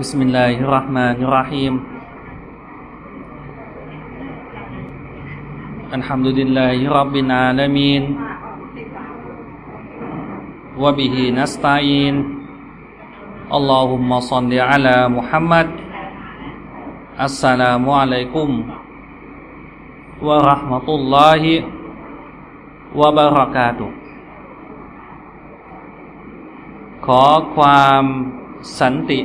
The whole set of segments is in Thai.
بسم الله الرحمن الرحيم الحمد لله رب العالمين وبه نستعين اللهم صل على محمد السلام عليكم ورحمة الله وبركاته ขอความสันติ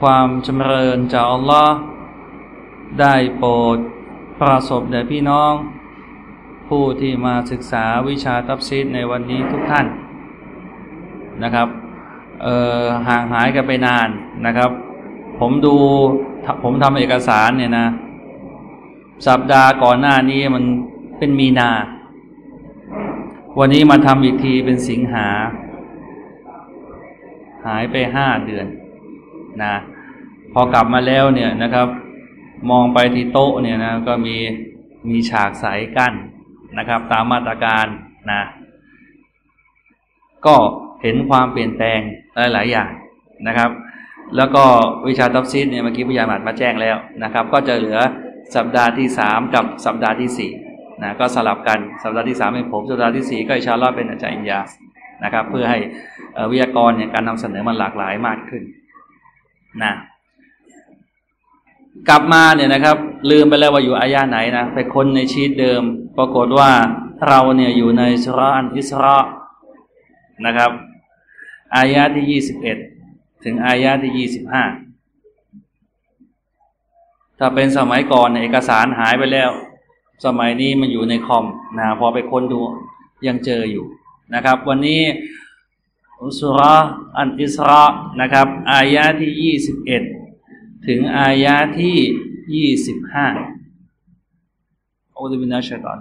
ความจำเริญจากอัลลอฮ์ได้โปรดประสบแด่พี่น้อง ผู้ที่มาศึกษาวิชาตับซีดในวันนี้ทุกท่านนะครับห่างหายกันไปนานนะครับ ผมดูผมทำเอกสารเนี่ยนะ สัปดาห์ก่อนหน้านี้มันเป็นมีนา วันนี้มาทำอีกทีเป็นสิงหา หายไปห้าเดือนนะ พอกลับมาแล้วเนี่ยนะครับ มองไปที่โต๊ะเนี่ยนะก็มีมีฉากใสกั้นนะครับ ตามมาตรการนะก็เห็นความเปลี่ยนแปลงหลาย ๆ อย่างนะครับ แล้วก็วิชาทับซิดเนี่ยเมื่อกี้พยาบาลมาแจ้งแล้วนะครับ ก็จะเหลือสัปดาห์ที่สามกับสัปดาห์ที่สี่นะก็สลับกันสัปดาห์ที่สามเป็นผมสัปดาห์ที่สี่ก็อิชาลอดเป็นอาจารย์อินยาสนะครับ เพื่อให้วิทยากรเนี่ยการนำเสนอมันหลากหลายมากขึ้นนะ กลับมาเนี่ยนะครับ ลืมไปแล้วว่าอยู่อายาไหนนะไปค้นในชีตเดิม ปรากฏว่าเราเนี่ยอยู่ในสุรานอิสรานะครับอายาที่ยี่สิบเอ็ดถึงอายาที่ยี่สิบห้าถ้าเป็นสมัยก่อนเอกสารหายไปแล้ว สมัยนี้มันอยู่ในคอมนะพอไปค้นดูยังเจออยู่นะครับ วันนี้สุรอันอิสรานะครับอายะที่ยี่สิบเอ็ด ถึงอายะที่ยี่สิบห้าอัลลอฮฺบินาชตอน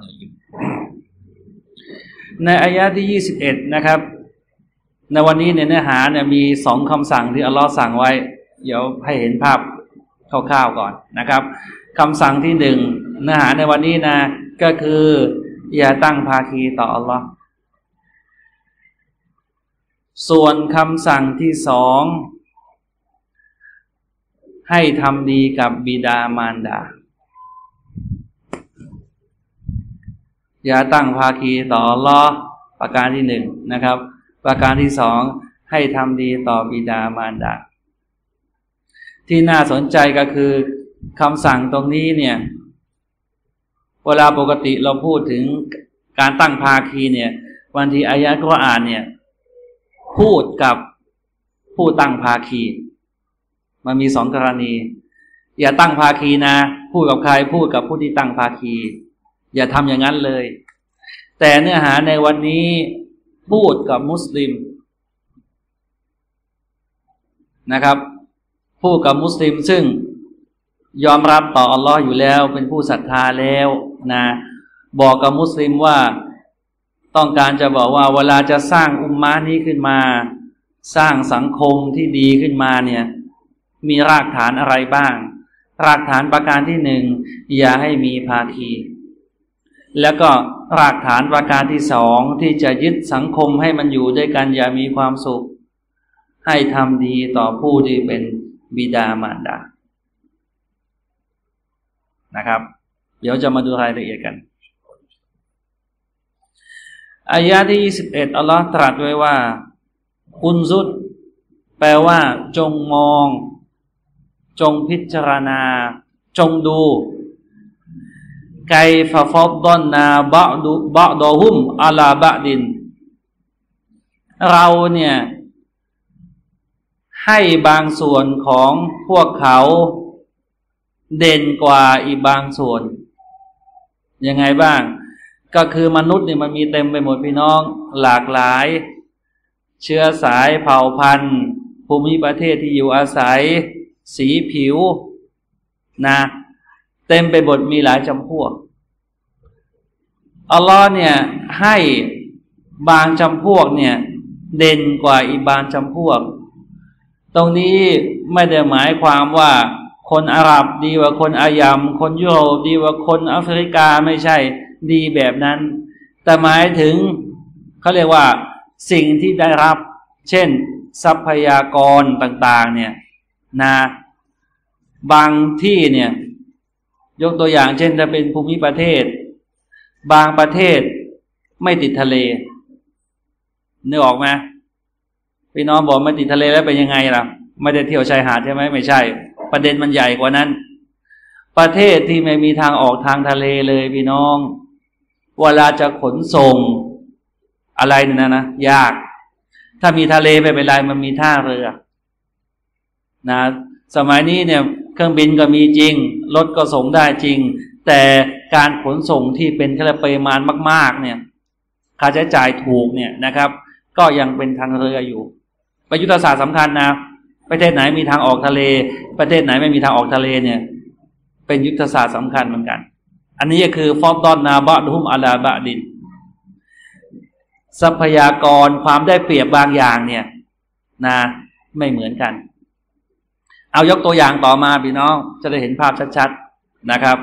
ในอายะที่ยี่สิบเอ็ดนะครับ ในวันนี้ในเนื้อหาเนี่ยมีสองคำสั่งที่อัลลอฮ์สั่งไว้ เดี๋ยวให้เห็นภาพคร่าวๆก่อนนะครับคำสั่งที่หนึ่งเนื้อหาในวันนี้นะ ก็คือ อย่าตั้งภาคีต่ออัลลอฮ์ส่วนคำสั่งที่สอง ให้ทำดีกับบิดามารดา อย่าตั้งภาคีต่อลอประการที่หนึ่งนะครับ ประการที่สองให้ทำดีต่อบิดามารดา ที่น่าสนใจก็คือคำสั่งตรงนี้เนี่ย เวลาปกติเราพูดถึงการตั้งภาคีเนี่ยบางทีอายะก็อ่านเนี่ย พูดกับผู้ตั้งภาคี มันมีสองกรณี อย่าตั้งภาคีนะ พูดกับใครพูดกับผู้ที่ตั้งภาคี อย่าทำอย่างนั้นเลย แต่เนื้อหาในวันนี้พูดกับมุสลิมนะครับ พูดกับมุสลิมซึ่งยอมรับต่ออัลลอฮ์อยู่แล้ว เป็นผู้ศรัทธาแล้วนะบอกกับมุสลิมว่าต้องการจะบอกว่าเวลาจะสร้างอุมมานี้ขึ้นมา สร้างสังคมที่ดีขึ้นมาเนี่ย มีรากฐานอะไรบ้าง รากฐานประการที่หนึ่งอย่าให้มีภาคี แล้วก็รากฐานประการที่สองที่จะยึดสังคมให้มันอยู่ด้วยกันอย่ามีความสุข ให้ทำดีต่อผู้ที่เป็นบิดามารดานะครับ เดี๋ยวจะมาดูรายละเอียดกันอายะที่ยี่สิบเอ็ดอัลลอฮ์ตรัสไว้ว่า คุณซุดแปลว่าจงมอง จงพิจารณา จงดู ไกฟฟอบดอนนาบะดุบะดอหุมอาลาบะดิน เราเนี่ย ให้บางส่วนของพวกเขาเด่นกว่าอีกบางส่วน ยังไงบ้าง ก็คือมนุษย์เนี่ยมันมีเต็มไปหมดพี่น้อง หลากหลาย เชื้อสายเผ่าพันธุ์ ภูมิประเทศที่อยู่อาศัย สีผิวนะเต็มไปหมดมีหลายจำพวกอัลลอฮ์เนี่ยให้บางจำพวกเนี่ย เด่นกว่าอีกบางจำพวก ตรงนี้ไม่ได้หมายความว่าคนอาหรับดีกว่าคนอายมคนยุโรปดีกว่าคนแอฟริกาไม่ใช่ดีแบบนั้น แต่หมายถึงเขาเรียกว่าสิ่งที่ได้รับ เช่นทรัพยากรต่าง ๆ เนี่ยนะ บางที่เนี่ย ยกตัวอย่างเช่น ถ้าเป็นภูมิประเทศ บางประเทศไม่ติดทะเลนึกออกไหมพี่น้องบอกไม่ติดทะเลแล้วเป็นยังไงล่ะ ไม่ได้เที่ยวชายหาดใช่ไหมไม่ใช่ ประเด็นมันใหญ่กว่านั้น ประเทศที่ไม่มีทางออกทางทะเลเลยพี่น้องเวลาจะขนส่งอะไรเนี่ยนะนะยาก ถ้ามีทะเลไม่เป็นไรมันมีท่าเรือ นะ สมัยนี้เนี่ย เครื่องบินก็มีจริง รถก็ส่งได้จริง แต่การขนส่งที่เป็นคปริมาณมาก ๆ เนี่ยค่าใช้จ่ายถูกเนี่ยนะครับ ก็ยังเป็นทางเรืออยู่ประยุทธศาสตร์สำคัญนะประเทศไหนมีทางออกทะเล ประเทศไหนไม่มีทางออกทะเลเนี่ย เป็นยุทธศาสตร์สำคัญเหมือนกัน อันนี้ก็คือฟอมดอนนาบะดุมอาลาบะดิน ทรัพยากรความได้เปรียบบางอย่างเนี่ยนะไม่เหมือนกัน เอายกตัวอย่างต่อมาพี่น้อง จะได้เห็นภาพชัดๆนะครับ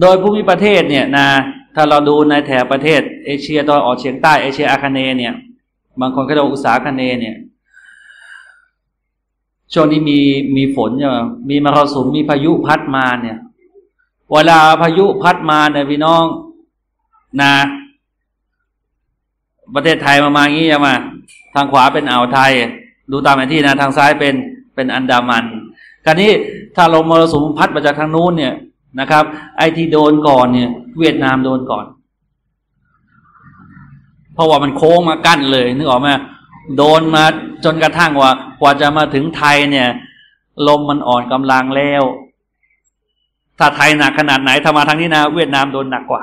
โดยภูมิประเทศเนี่ยนะถ้าเราดูในแถบประเทศ เอเชียตอนออกเฉียงใต้เอเชียอาคเนเนี่ยบางคนก็เรียกอุตสาหคเนเนี่ยช่วงนี้มีมีฝนใช่ไหมมีมรสุมมีพายุพัดมาเนี่ย เวลาพายุพัดมาเนี่ยพี่น้องนะประเทศไทยมามางี้ใช่ไหมทางขวาเป็นอ่าวไทย ดูตามแผนที่นะทางซ้ายเป็นเป็นอันดามันคราวนี้ถ้าลมมรสุมพัดมาจากทางนู้นเนี่ยนะครับ ไอที่โดนก่อนเนี่ย เวียดนามโดนก่อน เพราะว่ามันโค้งมากั้นเลยนึกออกไหมโดนมาจนกระทั่งว่า กว่าจะมาถึงไทยเนี่ย ลมมันอ่อนกำลังแล้ว ถ้าไทยหนักขนาดไหนถ้ามาทางนี้นะ เวียดนามโดนหนักกว่า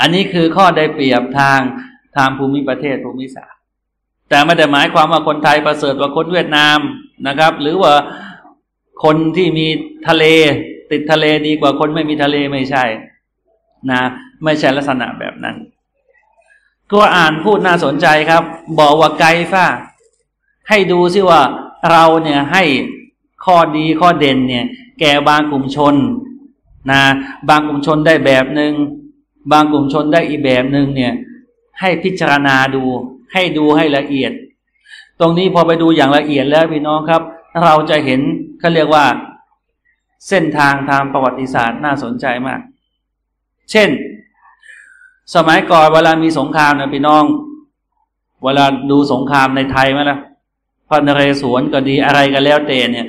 อันนี้คือข้อได้เปรียบทางทางภูมิประเทศภูมิศาสตร์ แต่ไม่ได้หมายความว่าคนไทยประเสริฐกว่าคนเวียดนามนะครับ หรือว่าคนที่มีทะเลติดทะเลดีกว่าคนไม่มีทะเลไม่ใช่ นะ ไม่ใช่ลักษณะแบบนั้น ก็อ่านพูดน่าสนใจครับ บอกว่าไกฟ้าให้ดูซิว่าเราเนี่ยให้ข้อดีข้อเด่นเนี่ย แก่บางกลุ่มชน นะ บางกลุ่มชนได้แบบหนึง่งบางกลุ่มชนได้อีกแบบหนึ่งเนี่ย ให้พิจารณาดู ให้ดูให้ละเอียด ตรงนี้พอไปดูอย่างละเอียดแล้วพี่น้องครับ เราจะเห็นเขาเรียกว่า เส้นทางทางประวัติศาสตร์น่าสนใจมาก เช่น สมัยก่อนเวลามีสงครามนะพี่น้อง เวลาดูสงครามในไทยไหมล่ะพระนเรศวรก็ดีอะไรก็แล้วแต่เนี่ย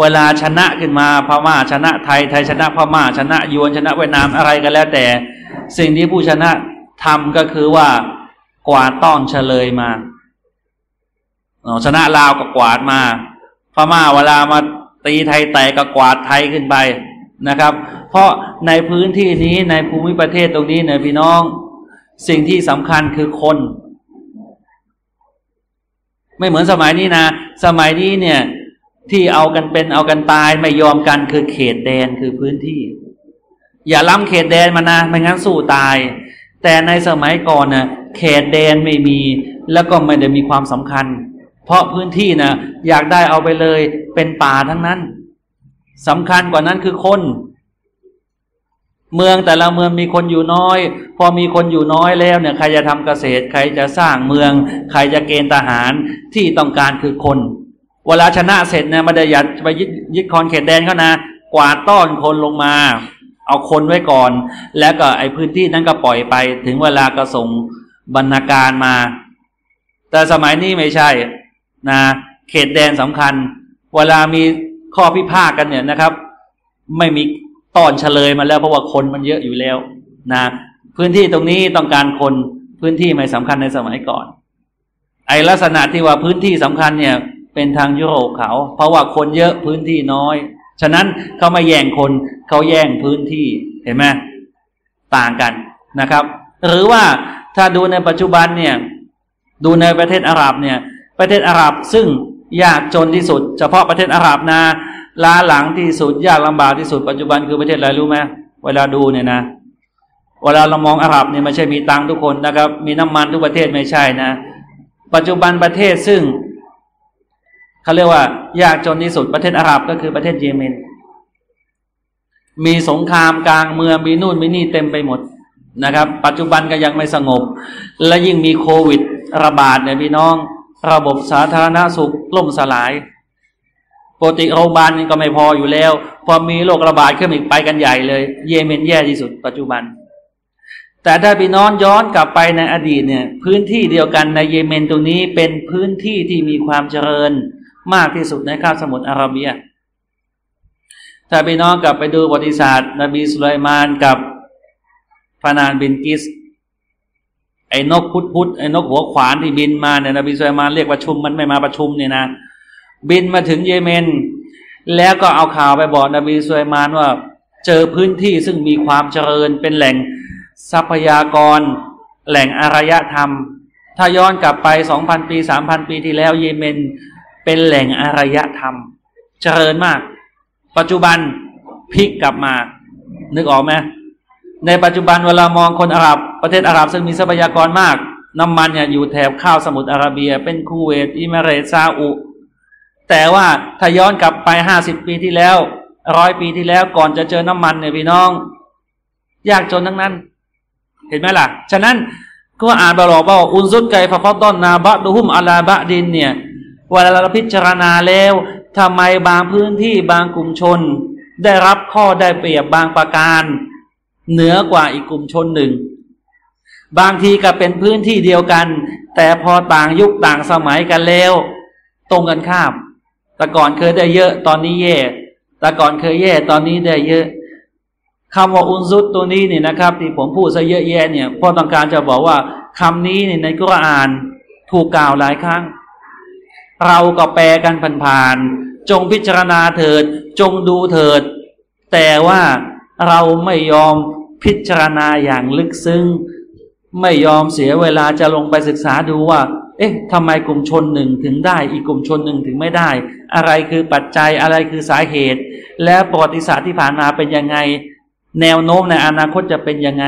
เวลาชนะขึ้นมาพม่าชนะไทยไทยชนะพม่าชนะยวนชนะเวียดนามอะไรก็แล้วแต่ สิ่งที่ผู้ชนะทำก็คือว่า วาดต้อนเฉลยมาชนะลาวก็กวาดมาพม่าเวลามาตีไทยแตกก็กวาดไทยขึ้นไปนะครับ เพราะในพื้นที่นี้ในภูมิประเทศตรงนี้เนี่ยพี่น้อง สิ่งที่สำคัญคือคน ไม่เหมือนสมัยนี้นะ สมัยนี้เนี่ย ที่เอากันเป็นเอากันตายไม่ยอมกันคือเขตแดนคือพื้นที่ อย่าล้ำเขตแดนมานะไม่งั้นสู้ตาย แต่ในสมัยก่อนนะ่ะ เขตแดนไม่มี แล้วก็ไม่ได้มีความสำคัญ เพราะพื้นที่นะอยากได้เอาไปเลยเป็นป่าทั้งนั้นสำคัญกว่านั้นคือคน เมืองแต่ละเมืองมีคนอยู่น้อย พอมีคนอยู่น้อยแล้วเนี่ยใครจะทำเกษตร ใครจะสร้างเมือง ใครจะเกณฑ์ทหารที่ต้องการคือคน เวลาชนะเสร็จเนี่ยมาได้ยัดไปยึดยึดคอนเขตแดนเขานะกวาดต้อนคนลงมา เอาคนไว้ก่อน แล้วก็ไอ้พื้นที่นั้นก็ปล่อยไปถึงเวลาก็ส่ง บรรณาการมา แต่สมัยนี้ไม่ใช่นะเขตแดนสำคัญ เวลามีข้อพิพาทกันเนี่ยนะครับ ไม่มีตอนเฉลยมาแล้วเพราะว่าคนมันเยอะอยู่แล้วนะพื้นที่ตรงนี้ต้องการคนพื้นที่ไม่สำคัญในสมัยก่อน ไอลักษณะที่ว่าพื้นที่สำคัญเนี่ย เป็นทางยุโรปเขา เพราะว่าคนเยอะพื้นที่น้อย ฉะนั้นเขาไม่แย่งคนเขาแย่งพื้นที่เห็นไหมต่างกันนะครับ หรือว่า ถ้าดูในปัจจุบันเนี่ยดูในประเทศอาหรับเนี่ยประเทศอาหรับซึ่งยากจนที่สุด เฉพาะประเทศอาหรับนะล้าหลังที่สุดยากลำบากที่สุดปัจจุบันคือประเทศอะไรรู้ไหมเวลาดูเนี่ยนะ เวลาเรามองอาหรับเนี่ยไม่ใช่มีตังทุกคนนะครับ มีน้ำมันทุกประเทศไม่ใช่นะ ปัจจุบันประเทศซึ่งเขาเรียกว่ายากจนที่สุดประเทศอาหรับก็คือประเทศเยเมน มีสงครามกลางเมืองมีนู่นมีนี่เต็มไปหมด นะครับ ปัจจุบันก็ยังไม่สงบ และยิ่งมีโควิดระบาดเนี่ยพี่น้อง ระบบสาธารณสุขล่มสลายปกติโรงพยาบาลก็ไม่พออยู่แล้ว พอมีโรคระบาดขึ้นอีกไปกันใหญ่เลย เยเมนแย่ที่สุดปัจจุบัน แต่ถ้าพี่น้องย้อนกลับไปในอดีตเนี่ย พื้นที่เดียวกันในเยเมนตรงนี้เป็นพื้นที่ที่มีความเจริญมากที่สุดในคาบสมุทรอาระเบีย ถ้าพี่น้องกลับไปดูประวัติศาสตร์ นบีสุลัยมานกับ ฟานานบินกิส ไอ้นกพุทธพุทธไอ้นกหัวขวานที่บินมาเนี่ยนบีสุลัยมานเรียกประชุมมันไม่มาประชุมเนี่ยนะ บินมาถึงเยเมน แล้วก็เอาข่าวไปบอกนบีสุลัยมานว่า เจอพื้นที่ซึ่งมีความเจริญเป็นแหล่งทรัพยากร แหล่งอารยธรรม ถ้าย้อนกลับไปสองพันปีสามพันปีที่แล้วเยเมนเป็นแหล่งอารยธรรม เจริญมาก ปัจจุบันพลิกกลับมา นึกออกไหม ในปัจจุบันเวลามองคนอาหรับประเทศอาหรับซึ่งมีทรัพยากรมาก น้ำมันเนี่ยอยู่แถบข้าวสมุทรอาระเบีย เป็นคูเวตอิมเรตซาอุ แต่ว่าถ้าย้อนกลับไปห้าสิบปีที่แล้วร้อยปีที่แล้วก่อนจะเจอน้ำมันเนี่ยพี่น้อง ยากจนทั้งนั้น เห็นไหมล่ะ ฉะนั้นก็อ่านบบอกว่าอุนซุดไกฟะฟอดอนนาบะดูฮุมอาลาบะดินเนี่ยเวลาเราพิจารณาแล้วทำไมบางพื้นที่บางกลุ่มชน ได้รับข้อได้เปรียบบางประการ เหนือกว่าอีกกลุ่มชนหนึ่ง บางทีก็เป็นพื้นที่เดียวกัน แต่พอต่างยุคต่างสมัยกันแล้ว ตรงกันข้าม แต่ก่อนเคยได้เยอะตอนนี้แย่ แต่ก่อนเคยแย่ตอนนี้ได้เยอะคำว่าอุนซุตตัวนี้นี่นะครับ ที่ผมพูดซะเยอะแยะเนี่ยพ่อต้องการจะบอกว่าคำนี้ในกุรอานถูกกล่าวหลายครั้ง เราก็แปลกันผ่านๆจงพิจารณาเถิด จงดูเถิด แต่ว่าเราไม่ยอม พิจารณาอย่างลึกซึ้งไม่ยอมเสียเวลาจะลงไปศึกษาดูว่า เอ๊ะทำไมกลุ่มชนหนึ่งถึงได้ อีกกลุ่มชนหนึ่งถึงไม่ได้ อะไรคือปัจจัยอะไรคือสาเหตุ และประวัติศาสตร์ที่ผ่านมาเป็นยังไง แนวโน้มในอนาคตจะเป็นยังไง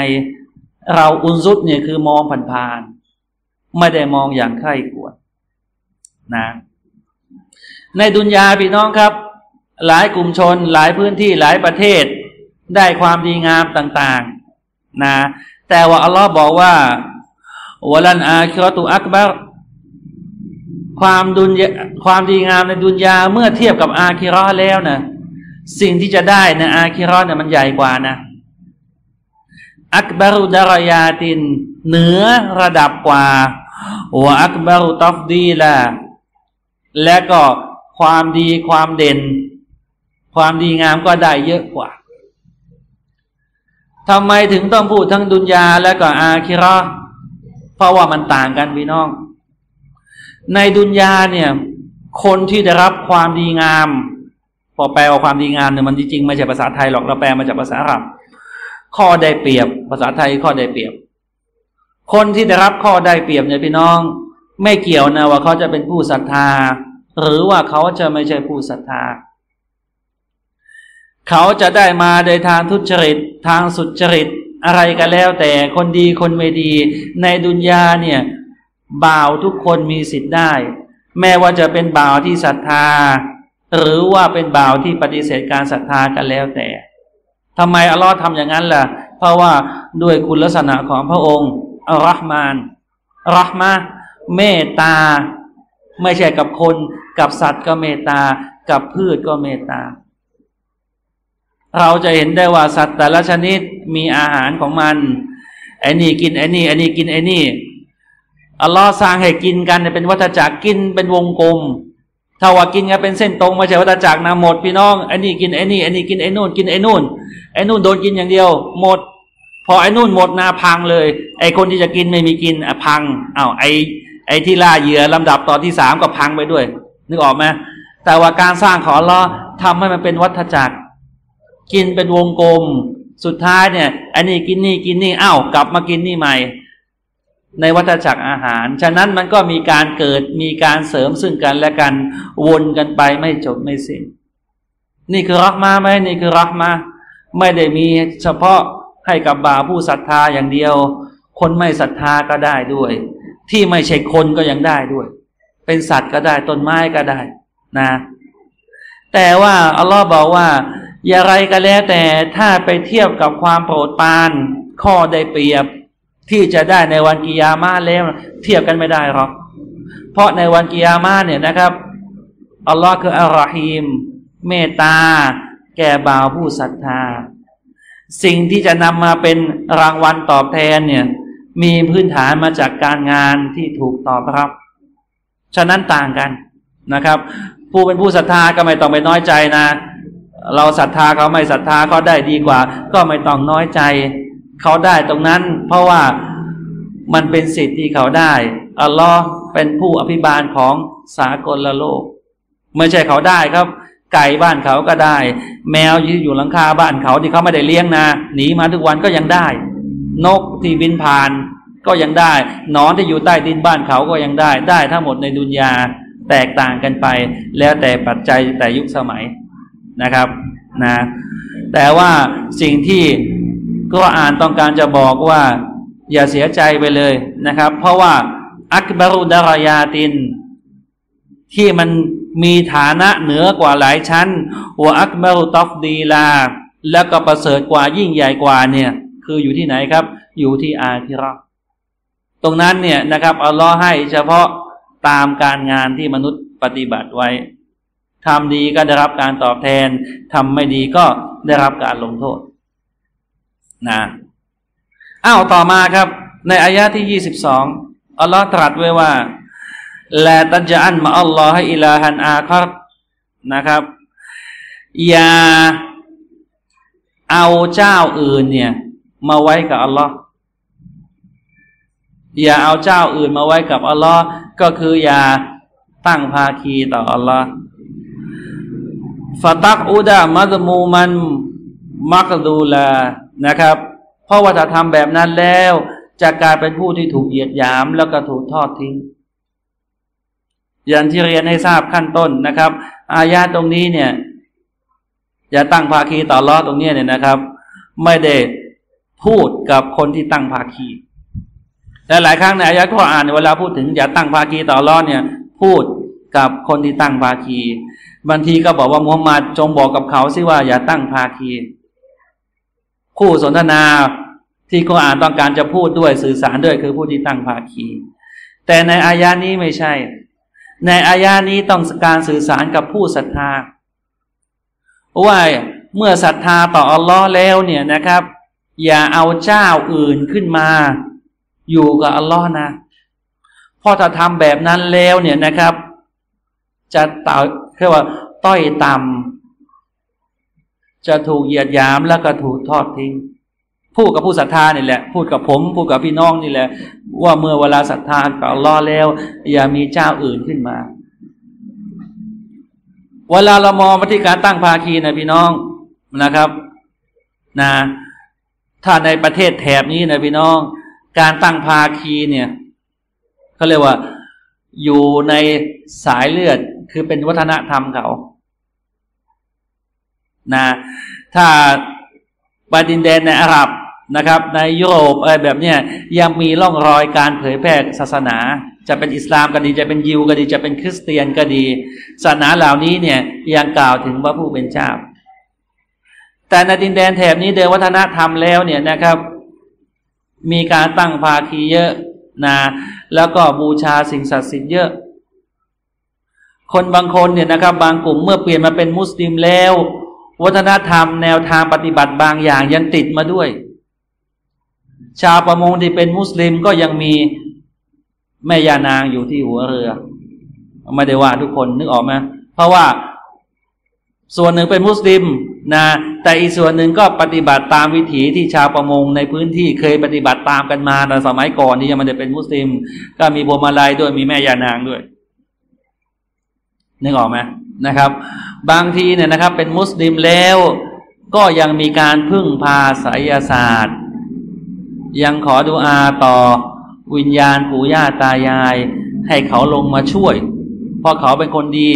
เราอุนซุดเนี่ยคือมองผ่านๆไม่ได้มองอย่างใคร่ควรนะในดุนยาพี่น้องครับ หลายกลุ่มชนหลายพื้นที่หลายประเทศ ได้ความดีงามต่าง ๆ นะ แต่ว่าอัลลอฮ์บอกว่าวลันอาคิรตุอักบารความดุนยาความดีงามในดุนยาเมื่อเทียบกับอาคิรอแล้วนะสิ่งที่จะได้ในอาคิรอเนี่ยมันใหญ่กว่านะอักบารุดารยาติน เหนือระดับกว่าวอักบารุตอฟดีละและก็ความดีความเด่น ความดีงามก็ได้เยอะกว่า ทำไมถึงต้องพูดทั้งดุนยาและก็อาคิรอเพราะว่ามันต่างกันพี่น้อง ในดุนยาเนี่ย คนที่ได้รับความดีงาม พอแปลว่าความดีงามเนี่ยมันจริงๆไม่ใช่ภาษาไทยหรอกเราแปลมาจากภาษาอับข้อได้เปรียบ ภาษาไทยข้อได้เปรียบ คนที่ได้รับข้อได้เปรียบเนี่ยพี่น้อง ไม่เกี่ยวนะว่าเขาจะเป็นผู้ศรัทธา หรือว่าเขาจะไม่ใช่ผู้ศรัทธา เขาจะได้มาโดยทางทุจริตทางสุจริตอะไรก็แล้ว แต่คนดีคนไม่ดีในดุนยาเนี่ยบ่าวทุกคนมีสิทธิ์ได้ แม้ว่าจะเป็นบ่าวที่ศรัทธา หรือว่าเป็นบ่าวที่ปฏิเสธการศรัทธากันแล้วแต่ทำไมอัลลอฮ์ทำอย่างนั้นล่ะ เพราะว่าด้วยคุณลักษณะของพระองค์อัลลอฮ์มานรัห์มาเมตตา ไม่ใช่กับคน กับสัตว์ก็เมตตา กับพืชก็เมตตา เราจะเห็นได้ว่าสัตว์แต่ละชนิดมีอาหารของมันไอ้นี่กินไอ้นี่ไอ้นี่กินไอ้นี่อัลลอฮ์สร้างให้กินกันเป็นวัฏจักรกินเป็นวงกลมถ้าว่ากินกันเป็นเส้นตรงไม่ใช่วัฏจักรนะหมดพี่น้องไอ้นี่กินไอ้นี่ไอ้นี่กินไอ้นู่นกินไอ้นู่นไอ้นู่นโดนกินอย่างเดียว หมด พอไอ้นู่นหมดนาพังเลย ไอ้คนที่จะกินไม่มีกินอะพังอ้าวไอ้ไอ้ที่ล่าเหยื่อลำดับตอนที่สามก็พังไปด้วย นึกออกไหมแต่ว่าการสร้างขอรอทำให้มันเป็นวัฏจักร กินเป็นวงกลม สุดท้ายเนี่ยอันนี้กินนี่กินนี่อ้าวกลับมากินนี่ใหม่ ในวัฏจักรอาหาร ฉะนั้นมันก็มีการเกิดมีการเสริมซึ่งกันและกันวนกันไปไม่จบไม่สิ้น นี่คือรักมาไหมนี่คือรักมาไม่ได้มีเฉพาะให้กับบาผู้ศรัทธาอย่างเดียว คนไม่ศรัทธาก็ได้ด้วย ที่ไม่ใช่คนก็ยังได้ด้วย เป็นสัตว์ก็ได้ต้นไม้ก็ได้นะ แต่ว่าอัลลอฮ์บอกว่า อย่าไรก็แล้วแต่ถ้าไปเทียบกับความโปรดปรานข้อได้เปรียบที่จะได้ในวันกิยามาแล้วเทียบกันไม่ได้หรอก เพราะในวันกิยามาเนี่ยนะครับอัลลอฮ์คืออัลลอฮีม เมตตา แก่บ่าวผู้ศรัทธา สิ่งที่จะนำมาเป็นรางวัลตอบแทนเนี่ย มีพื้นฐานมาจากการงานที่ถูกตอบรับ ฉะนั้นต่างกันนะครับ ผู้เป็นผู้ศรัทธาก็ไม่ต้องไปน้อยใจนะ เราศรัทธาเขาไม่ศรัทธาเขาได้ดีกว่า ก็ไม่ต้องน้อยใจ เขาได้ตรงนั้น เพราะว่ามันเป็นสิทธิ์ที่เขาได้อัลลอฮ์เป็นผู้อภิบาลของสากลละโลก ไม่ใช่เขาได้ครับ ไก่บ้านเขาก็ได้ แมวยืนอยู่หลังคาบ้านเขาที่เขาไม่ได้เลี้ยงนะหนีมาทุกวันก็ยังได้ นกที่บินผ่านก็ยังได้นอนที่อยู่ใต้ดินบ้านเขาก็ยังได้ ได้ทั้งหมดในดุนยาแตกต่างกันไป แล้วแต่ปัจจัยแต่ยุคสมัย นะครับนะแต่ว่าสิ่งที่ก็อ่านต้องการจะบอกว่า อย่าเสียใจไปเลยนะครับ เพราะว่าอักบารุดารายาติน ที่มันมีฐานะเหนือกว่าหลายชั้นวอักบารุตอฟดีลา แล้วก็ประเสริฐกว่ายิ่งใหญ่กว่าเนี่ย คืออยู่ที่ไหนครับ อยู่ที่อาคิรอตรงนั้นเนี่ยนะครับอัลลอฮ์ให้เฉพาะตามการงานที่มนุษย์ปฏิบัติไว้ ทำดีก็ได้รับการตอบแทนทำไม่ดีก็ได้รับการลงโทษนะอ้าวต่อมาครับ ในอายะที่ยี่สิบสองอัลลอฮ์ตรัสไว้ว่าละตัจอันมาอัลลอฮ์ให้อิลาฮันอาครับนะครับอย่าเอาเจ้าอื่นเนี่ย มาไว้กับอัลลอฮ์อย่าเอาเจ้าอื่นมาไว้กับอัลลอฮ์ก็คืออย่าตั้งภาคีต่ออัลลอฮ์ ฟาตักอุดามัตมูมันมักดูลานะครับ เพราะว่าถ้าทำแบบนั้นแล้วจะกลายเป็นผู้ที่ถูกเหยียดหยามแล้วก็ถูกทอดทิ้งอย่างที่เรียนให้ทราบขั้นต้นนะครับ อายาตรงนี้เนี่ยอย่าตั้งภาคีต่อรอตรงนี้เนี่ยนะครับ ไม่ได้พูดกับคนที่ตั้งภาคีแต่หลายครั้งในอายะก็อ่านเวลาพูดถึงอย่าตั้งภาคีต่อรอดเนี่ย พูดกับคนที่ตั้งภาคี บางทีก็บอกว่ามุฮัมมัดจงบอกกับเขาซิว่าอย่าตั้งภาคี คู่สนทนาที่เขาอ่านต้องการจะพูดด้วยสื่อสารด้วยคือผู้ที่ตั้งภาคี แต่ในอายานี้ไม่ใช่ ในอายานี้ต้องการสื่อสารกับผู้ศรัทธาว่าเมื่อศรัทธาต่ออัลลอฮ์แล้วเนี่ยนะครับ อย่าเอาเจ้าอื่นขึ้นมา อยู่กับอัลลอฮ์นะพอถ้าทำแบบนั้นแล้วเนี่ยนะครับ จะต่อ เรียกว่าต้อยต่ำจะถูกเหยียดหยามแล้วก็ถูกทอดทิ้งพูดกับผู้ศรัทธานี่แหละ พูดกับผมพูดกับพี่น้องนี่แหละ ว่าเมื่อเวลาศรัทธาต่อรอแล้ว อย่ามีเจ้าอื่นขึ้นมา เวลาเรามองมาที่การตั้งภาคีนะพี่น้องนะครับนะถ้าในประเทศแถบนี้นะพี่น้อง การตั้งภาคีเนี่ยเขาเรียกว่าอยู่ในสายเลือด คือเป็นวัฒนธรรมเขานะถ้าบาดินแดนในอาหรับนะครับ ในยุโรปอะไรแบบเนี้ยยังมีร่องรอยการเผยแพร่ศาสนา จะเป็นอิสลามก็ดีจะเป็นยิวก็ดีจะเป็นคริสเตียนก็ดี ศาสนาเหล่านี้เนี่ยยังกล่าวถึงว่าผู้เป็นเจ้า แต่ในดินแดนแถบนี้เดินวัฒนธรรมแล้วเนี่ยนะครับ มีการตั้งภาคีเยอะนะแล้วก็บูชาสิ่งศักดิ์สิทธิ์เยอะ คนบางคนเนี่ยนะครับ บางกลุ่มเมื่อเปลี่ยนมาเป็นมุสลิมแล้ว วัฒนธรรมแนวทางปฏิบัติบางอย่างยังติดมาด้วย ชาวประมงที่เป็นมุสลิมก็ยังมีแม่ยานางอยู่ที่หัวเรือไม่ได้ว่าทุกคนนึกออกไหมเพราะว่าส่วนหนึ่งเป็นมุสลิมนะแต่อีกส่วนหนึ่งก็ปฏิบัติตามวิถีที่ชาวประมงในพื้นที่เคยปฏิบัติตามกันมาในสมัยก่อนที่ยังไม่ได้เป็นมุสลิม ก็มีบวมาลัยด้วยมีแม่ยานางด้วย นึกออกไหมนะครับ บางทีเนี่ยนะครับ เป็นมุสลิมแล้ว ก็ยังมีการพึ่งพาไสยศาสตร์ ยังขอดูอาต่อวิญญาณปู่ย่าตายาย ให้เขาลงมาช่วย เพราะเขาเป็นคนดี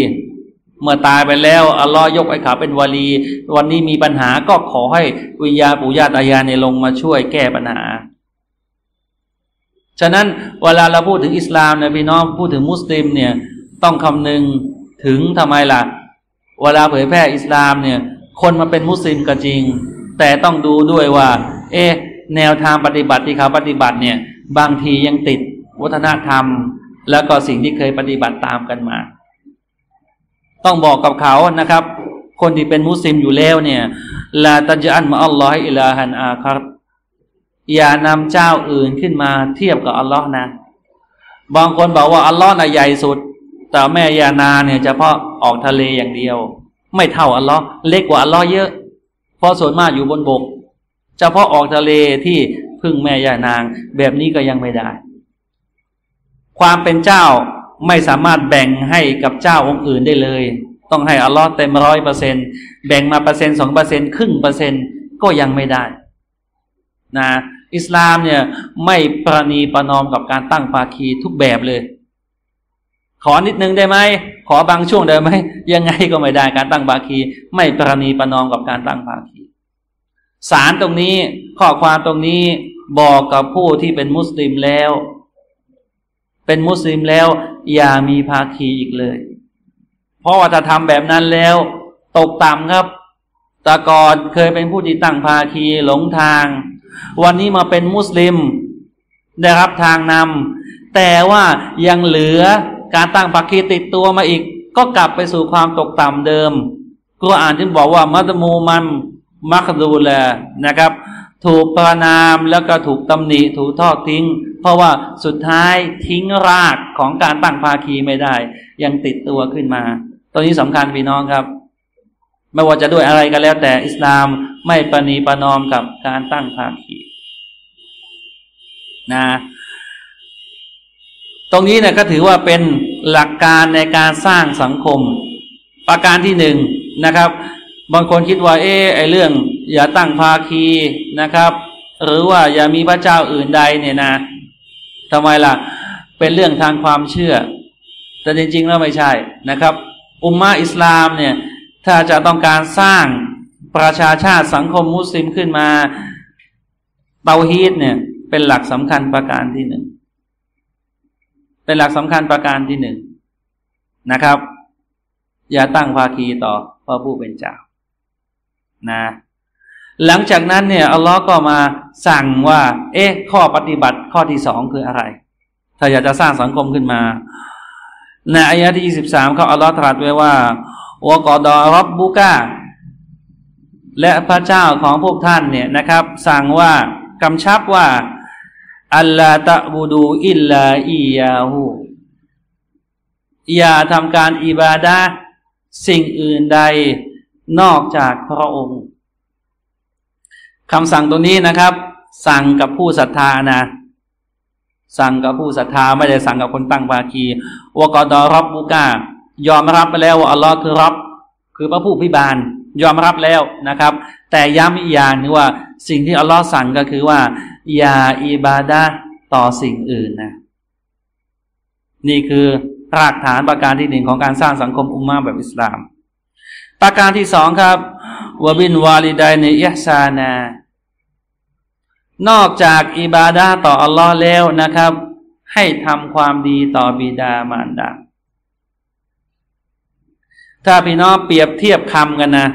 เมื่อตายไปแล้วอัลลอฮ์ยกไอ้ขาเป็นวาลี วันนี้มีปัญหาก็ขอให้วิญญาปู่ย่าตายายในลงมาช่วยแก้ปัญหาฉะนั้นเวลาเราพูดถึงอิสลามเนี่ยพี่น้องพูดถึงมุสลิมเนี่ยต้องคำนึง ถึงทำไมล่ะ เวลาเผยแพร่อิสลามเนี่ย คนมาเป็นมุสลิมก็จริง แต่ต้องดูด้วยว่า เอ๊ะแนวทางปฏิบัติที่เขาปฏิบัติเนี่ย บางทียังติดวัฒนธรรม แล้วก็สิ่งที่เคยปฏิบัติตามกันมา ต้องบอกกับเขานะครับ คนที่เป็นมุสลิมอยู่แล้วเนี่ยลาตัจอันมาอัลลอฮ์อิลาฮันอาครับอย่านำเจ้าอื่นขึ้นมาเทียบกับอัลลอฮ์นะ บางคนบอกว่าอัลลอฮ์น่ะใหญ่สุด แต่แม่ยานาเนี่ยเฉพาะออกทะเลอย่างเดียว ไม่เท่าอัลลอฮ์เล็กกว่าอัลลอฮ์เยอะ เพราะส่วนมากอยู่บนบกเฉพาะออกทะเลที่พึ่งแม่ยานาง แบบนี้ก็ยังไม่ได้ ความเป็นเจ้าไม่สามารถแบ่งให้กับเจ้าองค์อื่นได้เลย ต้องให้อัลลอฮ์เต็มร้อยเปอร์เซ็นแบ่งมาเปอร์เซ็นต์สองเปอร์เซ็นครึ่งเปอร์เซ็นก็ยังไม่ได้นะอิสลามเนี่ยไม่ประนีประนอมกับการตั้งภาคีทุกแบบเลย ขอนิดนึงได้ไหมขอบางช่วงได้ไหมยังไงก็ไม่ได้การตั้งภาคี ไม่ประนีประนอมกับการตั้งภาคี สารตรงนี้ข้อความตรงนี้บอกกับผู้ที่เป็นมุสลิมแล้ว เป็นมุสลิมแล้ว อย่ามีภาคีอีกเลย เพราะว่าถ้าทำแบบนั้นแล้ว ตกต่ำครับต่ก่อนเคยเป็นผู้ที่ตั้งภาคีหลงทาง วันนี้มาเป็นมุสลิม ได้รับทางนำแต่ว่ายังเหลือ การตั้งปักคีติดตัวมาอีก ก็กลับไปสู่ความตกต่ำเดิมกุรอานจึงบอกว่ามัตมูมันมักดูแลนะครับ ถูกประนามแล้วก็ถูกตำหนิถูกทอดทิ้ง เพราะว่าสุดท้ายทิ้งรากของการตั้งภาคีไม่ได้ ยังติดตัวขึ้นมาตรงนี้สำคัญพี่น้องครับ ไม่ว่าจะด้วยอะไรก็แล้ว แต่อิสลามไม่ประนีประนอมกับการตั้งภาคีนะ รงนี้เนี่ยก็ถือว่าเป็นหลักการในการสร้างสังคม ประการที่หนึ่งนะครับ บางคนคิดว่าเออไอเรื่อง อย่าตั้งภาคีนะครับ หรือว่าอย่ามีพระเจ้าอื่นใดเนี่ยนะทำไมล่ะ เป็นเรื่องทางความเชื่อ แต่จริงๆแล้วไม่ใช่นะครับ อุมมาอิสลามเนี่ย ถ้าจะต้องการสร้างประชาชาติสังคมมุสลิมขึ้นมาเตาฮีดเนี่ย เป็นหลักสำคัญประการที่หนึ่ง เป็นหลักสำคัญประการที่หนึ่งนะครับ อย่าตั้งภาคีต่อพระผู้เป็นเจ้านะหลังจากนั้นเนี่ยอัลลอฮ์ก็มาสั่งว่า เอ๊ะ ข้อปฏิบัติข้อที่สองคืออะไร ถ้าอยากจะสร้างสังคมขึ้นมาในอายะที่ยี่สิบสามเขาอัลลอฮ์ตรัสไว้ว่าวกอดอรับบุกาและพระเจ้าของพวกท่านเนี่ยนะครับ สั่งว่ากำชับว่า อัลลาตะบูดูอิลลาอียาหูอย่าทำการอิบาดาสิ่งอื่นใดนอกจากพระองค์คำสั่งตรงนี้นะครับ สั่งกับผู้ศรัทธานะ สั่งกับผู้ศรัทธาไม่ได้สั่งกับคนตั้งภาคีวกอดอรับบุกายอมรับไปแล้วว่าอัลลอฮ์คือรับ คือพระผู้พิบาล ยอมรับแล้วนะครับ แต่ย้ำอีกอย่างนึงว่าสิ่งที่อัลลอฮ์สั่งก็คือว่า อย่าอิบาดะต่อสิ่งอื่นนะ นี่คือรากฐานประการที่หนึ่งของการสร้างสังคมอุมมาแบบอิสลาม ประการที่สองครับวบินวาลิดายในอิฮซานา นอกจากอิบาดาต่ออัลลอฮ์แล้วนะครับ ให้ทำความดีต่อบิดามารดาถ้าพี่น้องเปรียบเทียบคำกันนะ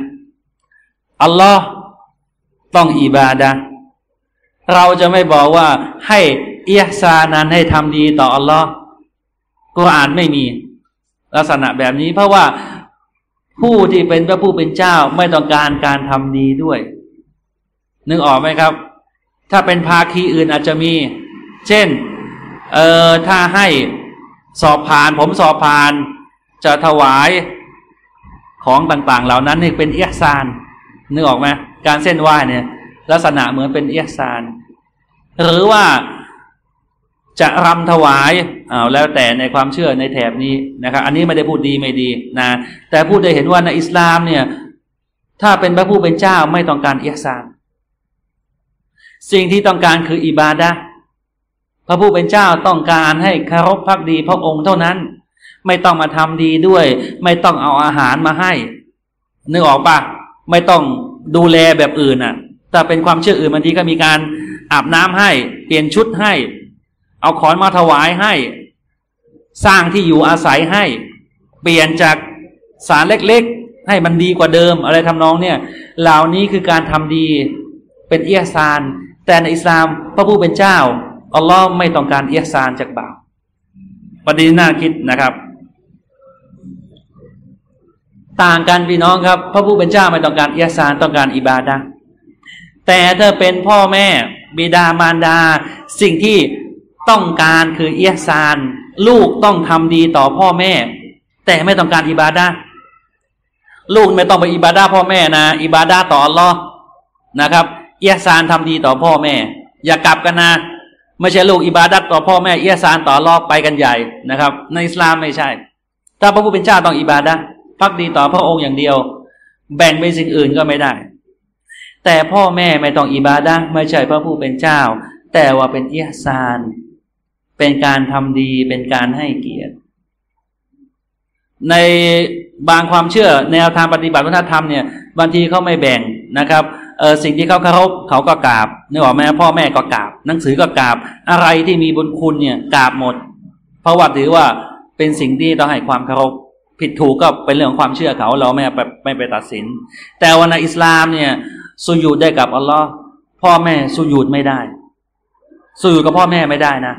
อัลลอฮ์ต้องอิบาดะ เราจะไม่บอกว่าให้เอียซานั้นให้ทำดีต่ออัลลอฮ์ก็อ่านไม่มี ลักษณะแบบนี้ เพราะว่าผู้ที่เป็นพระผู้เป็นเจ้าไม่ต้องการการทำดีด้วย นึกออกไหมครับ ถ้าเป็นภาคีอื่นอาจจะมี เช่น เออถ้าให้สอบผ่าน ผมสอบผ่าน จะถวายของต่างๆ เหล่านั้นนี่เป็นเอียซานนึกออกไหมการเส้นไหว้เนี่ย ลักษณะเหมือนเป็นเอียซาน หรือว่าจะรำถวายอ้าวแล้วแต่ในความเชื่อในแถบนี้นะครับ อันนี้ไม่ได้พูดดีไม่ดีนะ แต่พูดได้เห็นว่าในอิสลามเนี่ย ถ้าเป็นพระผู้เป็นเจ้าไม่ต้องการเอียซานสิ่งที่ต้องการคืออิบาดะพระผู้เป็นเจ้าต้องการให้คารพพักดีพระองค์เท่านั้น ไม่ต้องมาทำดีด้วย ไม่ต้องเอาอาหารมาให้นึกออกปะไม่ต้องดูแลแบบอื่นอะ ถ้าเป็นความเชื่ออื่นบางทีก็มีการอาบน้ำให้ เปลี่ยนชุดให้ เอาขอนมาถวายให้ สร้างที่อยู่อาศัยให้ เปลี่ยนจากสารเล็กๆ ให้มันดีกว่าเดิม อะไรทำนองเนี่ย เหล่านี้คือการทำดีเป็นเอียซานแต่แต่ในอิสลามพระผู้เป็นเจ้าอัลลอฮ์ไม่ต้องการเอียซานจากบ่าวประเด็นน่าคิดนะครับ ต่างกันพี่น้องครับ พระผู้เป็นเจ้าไม่ต้องการเอียซานต้องการอิบาดะ แต่ถ้าเป็นพ่อแม่บิดามารดา สิ่งที่ต้องการคือเอียซาน ลูกต้องทำดีต่อพ่อแม่ แต่ไม่ต้องการอิบาดะลูกไม่ต้องไปอิบาดาพ่อแม่นะอิบาดาต่ออัลลอฮ์นะครับ เอียซานทำดีต่อพ่อแม่ อย่ากลับกันนะไม่ใช่ลูกอิบาดัตต่อพ่อแม่เอียซานต่อรอบไปกันใหญ่นะครับ ในอิสลามไม่ใช่ ถ้าพระผู้เป็นเจ้าต้องอิบาดะพักดีต่อพระองค์อย่างเดียว แบ่งเป็นสิ่งอื่นก็ไม่ได้ แต่พ่อแม่ไม่ต้องอิบาดะไม่ใช่พระผู้เป็นเจ้า แต่ว่าเป็นเอียซาน เป็นการทำดีเป็นการให้เกียรติ ในบางความเชื่อแนวทางปฏิบัติวัฒนธรรมเนี่ยบางทีเขาไม่แบ่งนะครับเออสิ่งที่เขาเคารพเขาก็กราบนึกออกไหมพ่อแม่ก็กราบ หนังสือก็กราบ อะไรที่มีบุญคุณเนี่ยกราบหมด เพราะว่าถือว่าเป็นสิ่งที่ต้องให้ความเคารพผิดถูกก็เป็นเรื่องของความเชื่อเขาเราไม่ไปไม่ไปตัดสิน แต่วันในอิสลามเนี่ย สุญูดได้กับอัลลอฮ์พ่อแม่สุญูดไม่ได้สุญูดกับพ่อแม่ไม่ได้นะ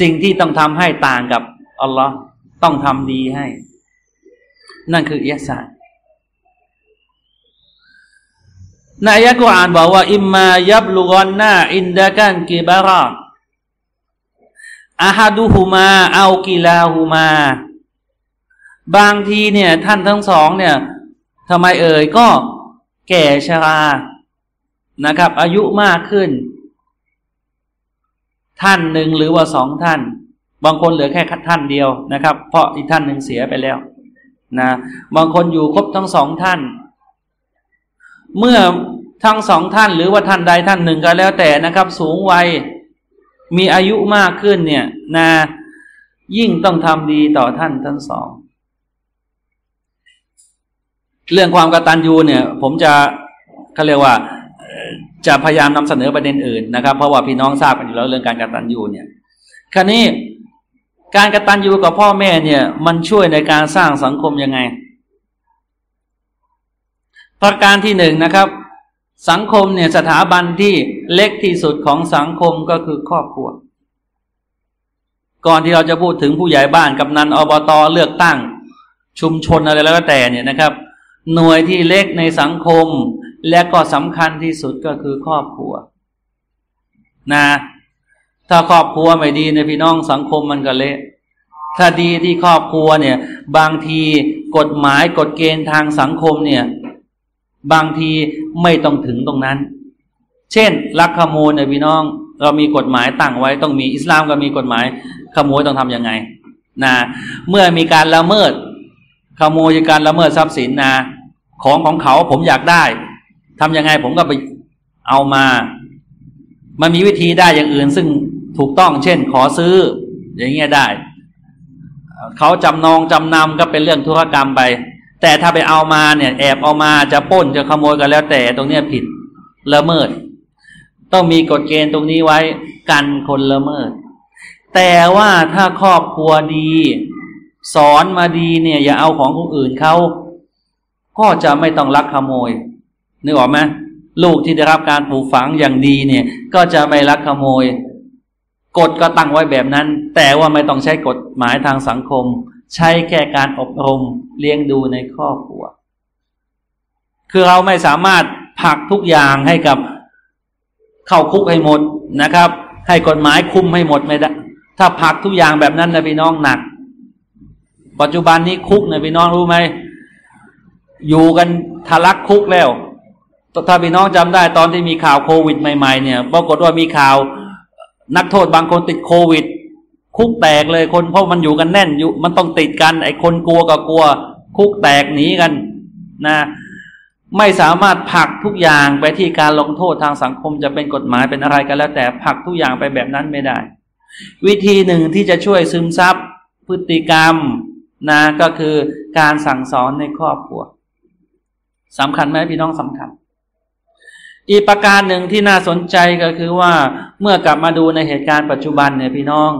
สิ่งที่ต้องทำให้ต่างกับอัลลอฮ์ต้องทำดีให้ นั่นคือเอียสานในายกุรอานบอกว่า อิมมายับลุกอนนาอินดะกันกิบาระอาฮัดุฮูมาเอากิลาฮูมา บางทีเนี่ย ท่านทั้งสองเนี่ยทำไมเอ่ยก็ แก่ชรานะครับ อายุมากขึ้น ท่านหนึ่งหรือว่าสองท่าน บางคนเหลือแค่ท่านเดียวนะครับ เพราะอีกท่านหนึ่งเสียไปแล้วนะบางคนอยู่ครบทั้งสองท่าน เมื่อทั้งสองท่านหรือว่าท่านใดท่านหนึ่งก็แล้วแต่นะครับ สูงวัยมีอายุมากขึ้นเนี่ยนะยิ่งต้องทำดีต่อท่านทั้งสอง เรื่องความกตัญญูเนี่ย ผมจะเขาเรียกว่าจะพยายามนำเสนอประเด็นอื่นนะครับ เพราะว่าพี่น้องทราบกันอยู่แล้วเรื่องการกตัญญูเนี่ยคราวนี้การกตัญญูกับพ่อแม่เนี่ย มันช่วยในการสร้างสังคมยังไง ประการที่หนึ่งนะครับ สังคมเนี่ยสถาบันที่เล็กที่สุดของสังคมก็คือครอบครัว ก่อนที่เราจะพูดถึงผู้ใหญ่บ้านกำนันอบตเลือกตั้ง ชุมชนอะไรแล้วก็แต่เนี่ยนะครับ หน่วยที่เล็กในสังคม และก็สำคัญที่สุดก็คือครอบครัว นะ ถ้าครอบครัวไม่ดีในพี่น้องสังคมมันก็เละถ้าดีที่ครอบครัวเนี่ย บางทีกฎหมายกฎเกณฑ์ทางสังคมเนี่ย บางทีไม่ต้องถึงตรงนั้น เช่น ลักขโมยในพี่น้อง เรามีกฎหมายตั้งไว้ต้องมีอิสลามก็มีกฎหมายขโมยต้องทํำยังไงนะเมื่อมีการละเมิดขโมยการละเมิดทรัพย์สินนะ ของของเขาผมอยากได้ทํำยังไงผมก็ไปเอามา มันมีวิธีได้อย่างอื่น ซึ่งถูกต้องเช่นขอซื้อ อย่างเงี้ยได้ เขาจำนองจำนำก็เป็นเรื่องธุรกรรมไป แต่ถ้าไปเอามาเนี่ยแอบเอามาจะป้นจะขโมยกันแล้วแต่ตรงเนี้ยผิดละเมิด ต้องมีกฎเกณฑ์ตรงนี้ไว้กันคนละเมิด แต่ว่าถ้าครอบครัวดี สอนมาดีเนี่ย อย่าเอาของคนอื่นเขา ก็จะไม่ต้องลักขโมย นึกออกไหมลูกที่ได้รับการปลูกฝังอย่างดีเนี่ย ก็จะไม่ลักขโมย กฎก็ตั้งไว้แบบนั้น แต่ว่าไม่ต้องใช้กฎหมายทางสังคม ใช้แค่การอบรมเลี้ยงดูในครอบครัว คือเราไม่สามารถผักทุกอย่างให้กับเข้าคุกให้หมดนะครับ ให้กฎหมายคุมให้หมดไม่ได้ถ้าผักทุกอย่างแบบนั้นนะพี่น้องหนัก ปัจจุบันนี้คุกนะพี่น้องรู้ไหม อยู่กันทะลักคุกแล้ว ถ้าพี่น้องจำได้ตอนที่มีข่าวโควิดใหม่ ๆ เนี่ยปรากฏว่ามีข่าวนักโทษบางคนติดโควิด คุกแตกเลยคนเพราะมันอยู่กันแน่นอยู่มันต้องติดกัน ไอ้คนกลัวกับกลัว คุกแตกหนีกันนะ ไม่สามารถผลักทุกอย่างไปที่การลงโทษทางสังคมจะเป็นกฎหมายเป็นอะไรกันแล้ว แต่ผลักทุกอย่างไปแบบนั้นไม่ได้ วิธีหนึ่งที่จะช่วยซึมซับพฤติกรรมนะก็คือการสั่งสอนในครอบครัว สำคัญไหมพี่น้องสำคัญ อีกประการหนึ่งที่น่าสนใจก็คือว่าเมื่อกลับมาดูในเหตุการณ์ปัจจุบันเนี่ยพี่น้อง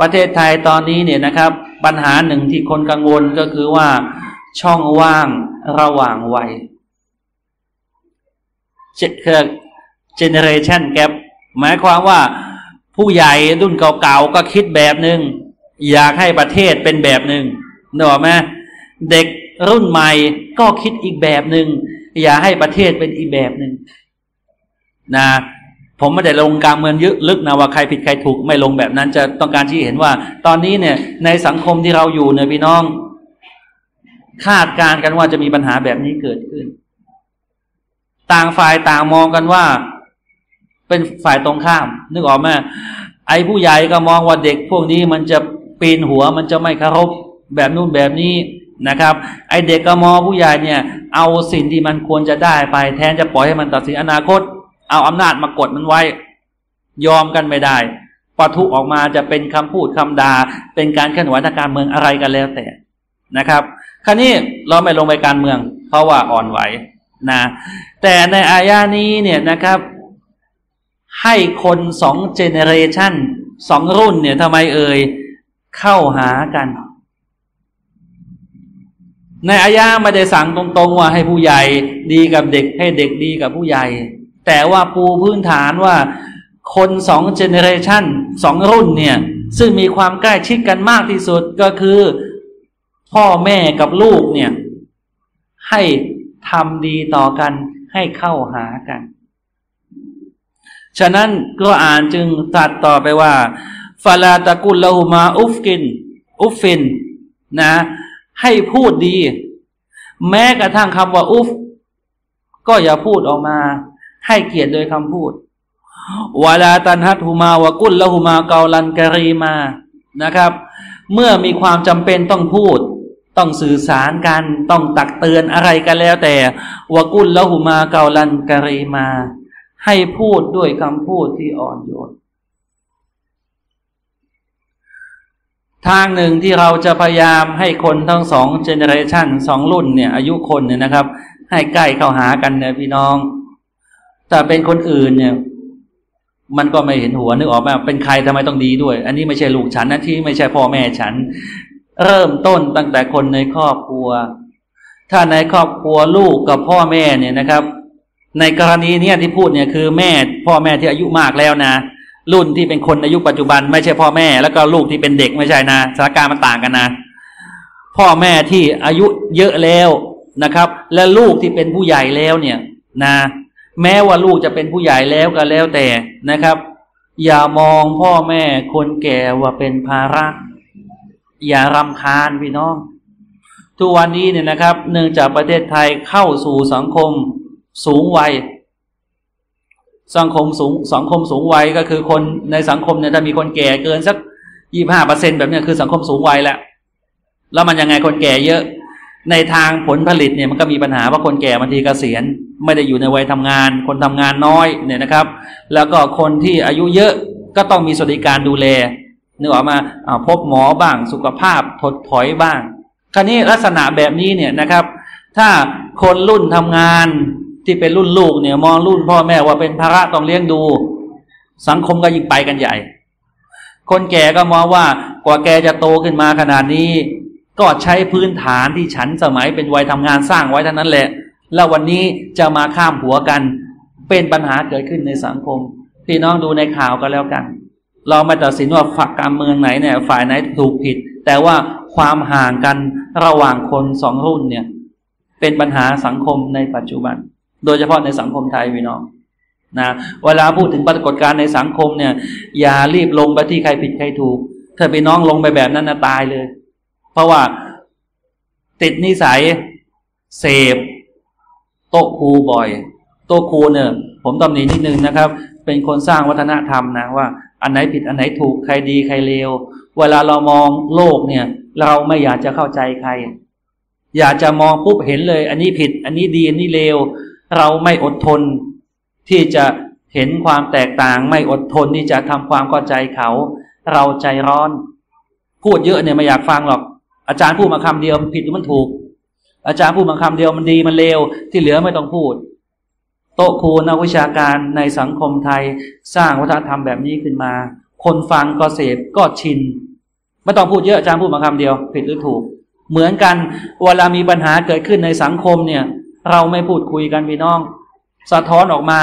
ประเทศไทยตอนนี้เนี่ยนะครับ ปัญหาหนึ่งที่คนกังวลก็คือว่าช่องว่างระหว่างวัยเคือ generation gap หมายความว่าผู้ใหญ่รุ่นเก่าๆก็คิดแบบหนึง่งอยากให้ประเทศเป็นแบบหนึง่งนึกออกไหม เด็กรุ่นใหม่ก็คิดอีกแบบหนึง่งอย่าให้ประเทศเป็นอีกแบบหนึง่งนะผมไม่ได้ลงการเมืองยึดลึกนะว่าใครผิดใครถูกไม่ลงแบบนั้น จะต้องการที่เห็นว่า ตอนนี้เนี่ย ในสังคมที่เราอยู่เนี่ยพี่น้อง คาดการกันว่าจะมีปัญหาแบบนี้เกิดขึ้น ต่างฝ่ายต่างมองกันว่า เป็นฝ่ายตรงข้าม นึกออกไหมไอ้ผู้ใหญ่ก็มองว่าเด็กพวกนี้มันจะปีนหัวมันจะไม่เคารพแบบนู่นแบบนี้ นะครับไอเด็กกมผู้ใหญ่เนี่ย เอาสิ่งที่มันควรจะได้ไปแทนจะปล่อยให้มันตัดสินอนาคต เอาอำนาจมากดมันไว้ ยอมกันไม่ได้ปะทุออกมาจะเป็นคำพูดคำดา่าเป็นการเคลื่อนไหวทางการเมืองอะไรกันแล้วแต่นะครับ คราวนี้เราไม่ลงไปการเมือง เพราะว่าอ่อนไหวนะแต่ในอายานี้เนี่ยนะครับ ให้คนสองเจเนเรชันสองรุ่นเนี่ยทำไมเอ่ยเข้าหากัน ในอายาไม่ได้สั่งตรงๆว่าให้ผู้ใหญ่ดีกับเด็กให้เด็กดีกับผู้ใหญ่ แต่ว่าปูพื้นฐานว่าคนสองเจเนเรชันสองรุ่นเนี่ย ซึ่งมีความใกล้ชิดกันมากที่สุดก็คือ พ่อแม่กับลูกเนี่ย ให้ทำดีต่อกันให้เข้าหากัน ฉะนั้นก็อ่านจึงตัดต่อไปว่าฟาลาตะกุลลาหูมา อุฟกิน อุฟฟิน นะ ให้พูดดี แม้กระทั่งคำว่าอุฟ ก็อย่าพูดออกมา ให้เกียรติโดยคำพูดوَلَا تَنْهَرْهُمَا وَقُل لَّهُمَا قَوْلًا كَرِيمًاนะครับ เมื่อมีความจำเป็นต้องพูด ต้องสื่อสารกัน ต้องตักเตือนอะไรกันแล้วแต่وَقُل لَّهُمَا قَوْلًا كَرِيمًا ให้พูดด้วยคำพูดที่อ่อนโยน ทางหนึ่งที่เราจะพยายามให้คนทั้งสอง generation สองรุ่นเนี่ย อายุคนเนี่ยนะครับ ให้ใกล้เข้าหากันเนี่ยพี่น้องถ้าเป็นคนอื่นเนี่ย มันก็ไม่เห็นหัวนึกออกไหมเป็นใครทำไมต้องดีด้วย อันนี้ไม่ใช่ลูกฉันนะที่ไม่ใช่พ่อแม่ฉัน เริ่มต้นตั้งแต่คนในครอบครัว ถ้าในครอบครัวลูกกับพ่อแม่เนี่ยนะครับ ในกรณีเนี้ยที่พูดเนี่ยคือแม่พ่อแม่ที่อายุมากแล้วนะ รุ่นที่เป็นคนอายุปัจจุบัน ไม่ใช่พ่อแม่ แล้วก็ลูกที่เป็นเด็กไม่ใช่นะสถานการณ์มันต่างกันนะพ่อแม่ที่อายุเยอะแล้วนะครับ และลูกที่เป็นผู้ใหญ่แล้วเนี่ยนะ แม้ว่าลูกจะเป็นผู้ใหญ่แล้วก็แล้วแต่นะครับ อย่ามองพ่อแม่คนแก่ว่าเป็นภาระ อย่ารำคาญพี่น้อง ทุกวันนี้เนี่ยนะครับ เนื่องจากประเทศไทยเข้าสู่สังคมสูงวัย สังคมสูงสังคมสูงวัยก็คือคนในสังคมเนี่ยถ้ามีคนแก่เกินสักยี่ห้าเปอร์เซ็นแบบนี้คือสังคมสูงวัยแล้วแล้วมันยังไงคนแก่เยอะ ในทางผลผลิตเนี่ยมันก็มีปัญหาว่าคนแก่บางทีเกษียณ ไม่ได้อยู่ในวัยทำงาน คนทำงานน้อยเนี่ยนะครับ แล้วก็คนที่อายุเยอะก็ต้องมีสวัสดิการดูแลนึกออกมาพบหมอบ้างสุขภาพถดถอยบ้าง คราวนี้ลักษณะแบบนี้เนี่ยนะครับ ถ้าคนรุ่นทำงาน ที่เป็นรุ่นลูกเนี่ย มองรุ่นพ่อแม่ว่าเป็นภาระต้องเลี้ยงดู สังคมก็ยิ่งไปกันใหญ่ คนแก่ก็มองว่ากว่าแกจะโตขึ้นมาขนาดนี้ ก็ใช้พื้นฐานที่ฉันสมัยเป็นวัยทำงานสร้างไว้เท่านั้นแหละ แล้ววันนี้จะมาข้ามหัวกัน เป็นปัญหาเกิดขึ้นในสังคมพี่น้องดูในข่าวก็แล้วกัน เราไม่ตัดสินว่าฝักการเมืองไหนเนี่ย ฝ่ายไหนถูกผิด แต่ว่าความห่างกันระหว่างคนสองรุ่นเนี่ย เป็นปัญหาสังคมในปัจจุบัน โดยเฉพาะในสังคมไทยพี่น้องนะเวลาพูดถึงปรากฏการณ์ในสังคมเนี่ย อย่ารีบลงไปที่ใครผิดใครถูก ถ้าพี่น้องลงไปแบบนั้นนะตายเลย เพราะว่าติดนิสัยเสพโต๊ะครูบ่อย โต๊ะครูเนี่ย ผมตำหนินิดนึงนะครับ เป็นคนสร้างวัฒนธรรมนะว่า อันไหนผิดอันไหนถูกใครดีใครเลวเวลาเรามองโลกเนี่ย เราไม่อยากจะเข้าใจใคร อยากจะมองปุ๊บเห็นเลย อันนี้ผิด อันนี้ดีอันนี้เลว เราไม่อดทนที่จะเห็นความแตกต่าง ไม่อดทนที่จะทำความเข้าใจเขา เราใจร้อน พูดเยอะเนี่ยไม่อยากฟังหรอก อาจารย์พูดมาคำเดียวมันผิดหรือมันถูก อาจารย์พูดบาคำเดียวมันดีมันเลวที่เหลือไม่ต้องพูด โต๊ะครูนักวิชาการในสังคมไทยสร้างวัฒนธรรมแบบนี้ขึ้นมา คนฟังก็เสพก็ชินไม่ต้องพูดเยอะอาจารย์พูดบาคำเดียว ผิดหรือถูก เหมือนกันเวลามีปัญหาเกิดขึ้นในสังคมเนี่ย เราไม่พูดคุยกันพี่น้อง สะท้อนออกมา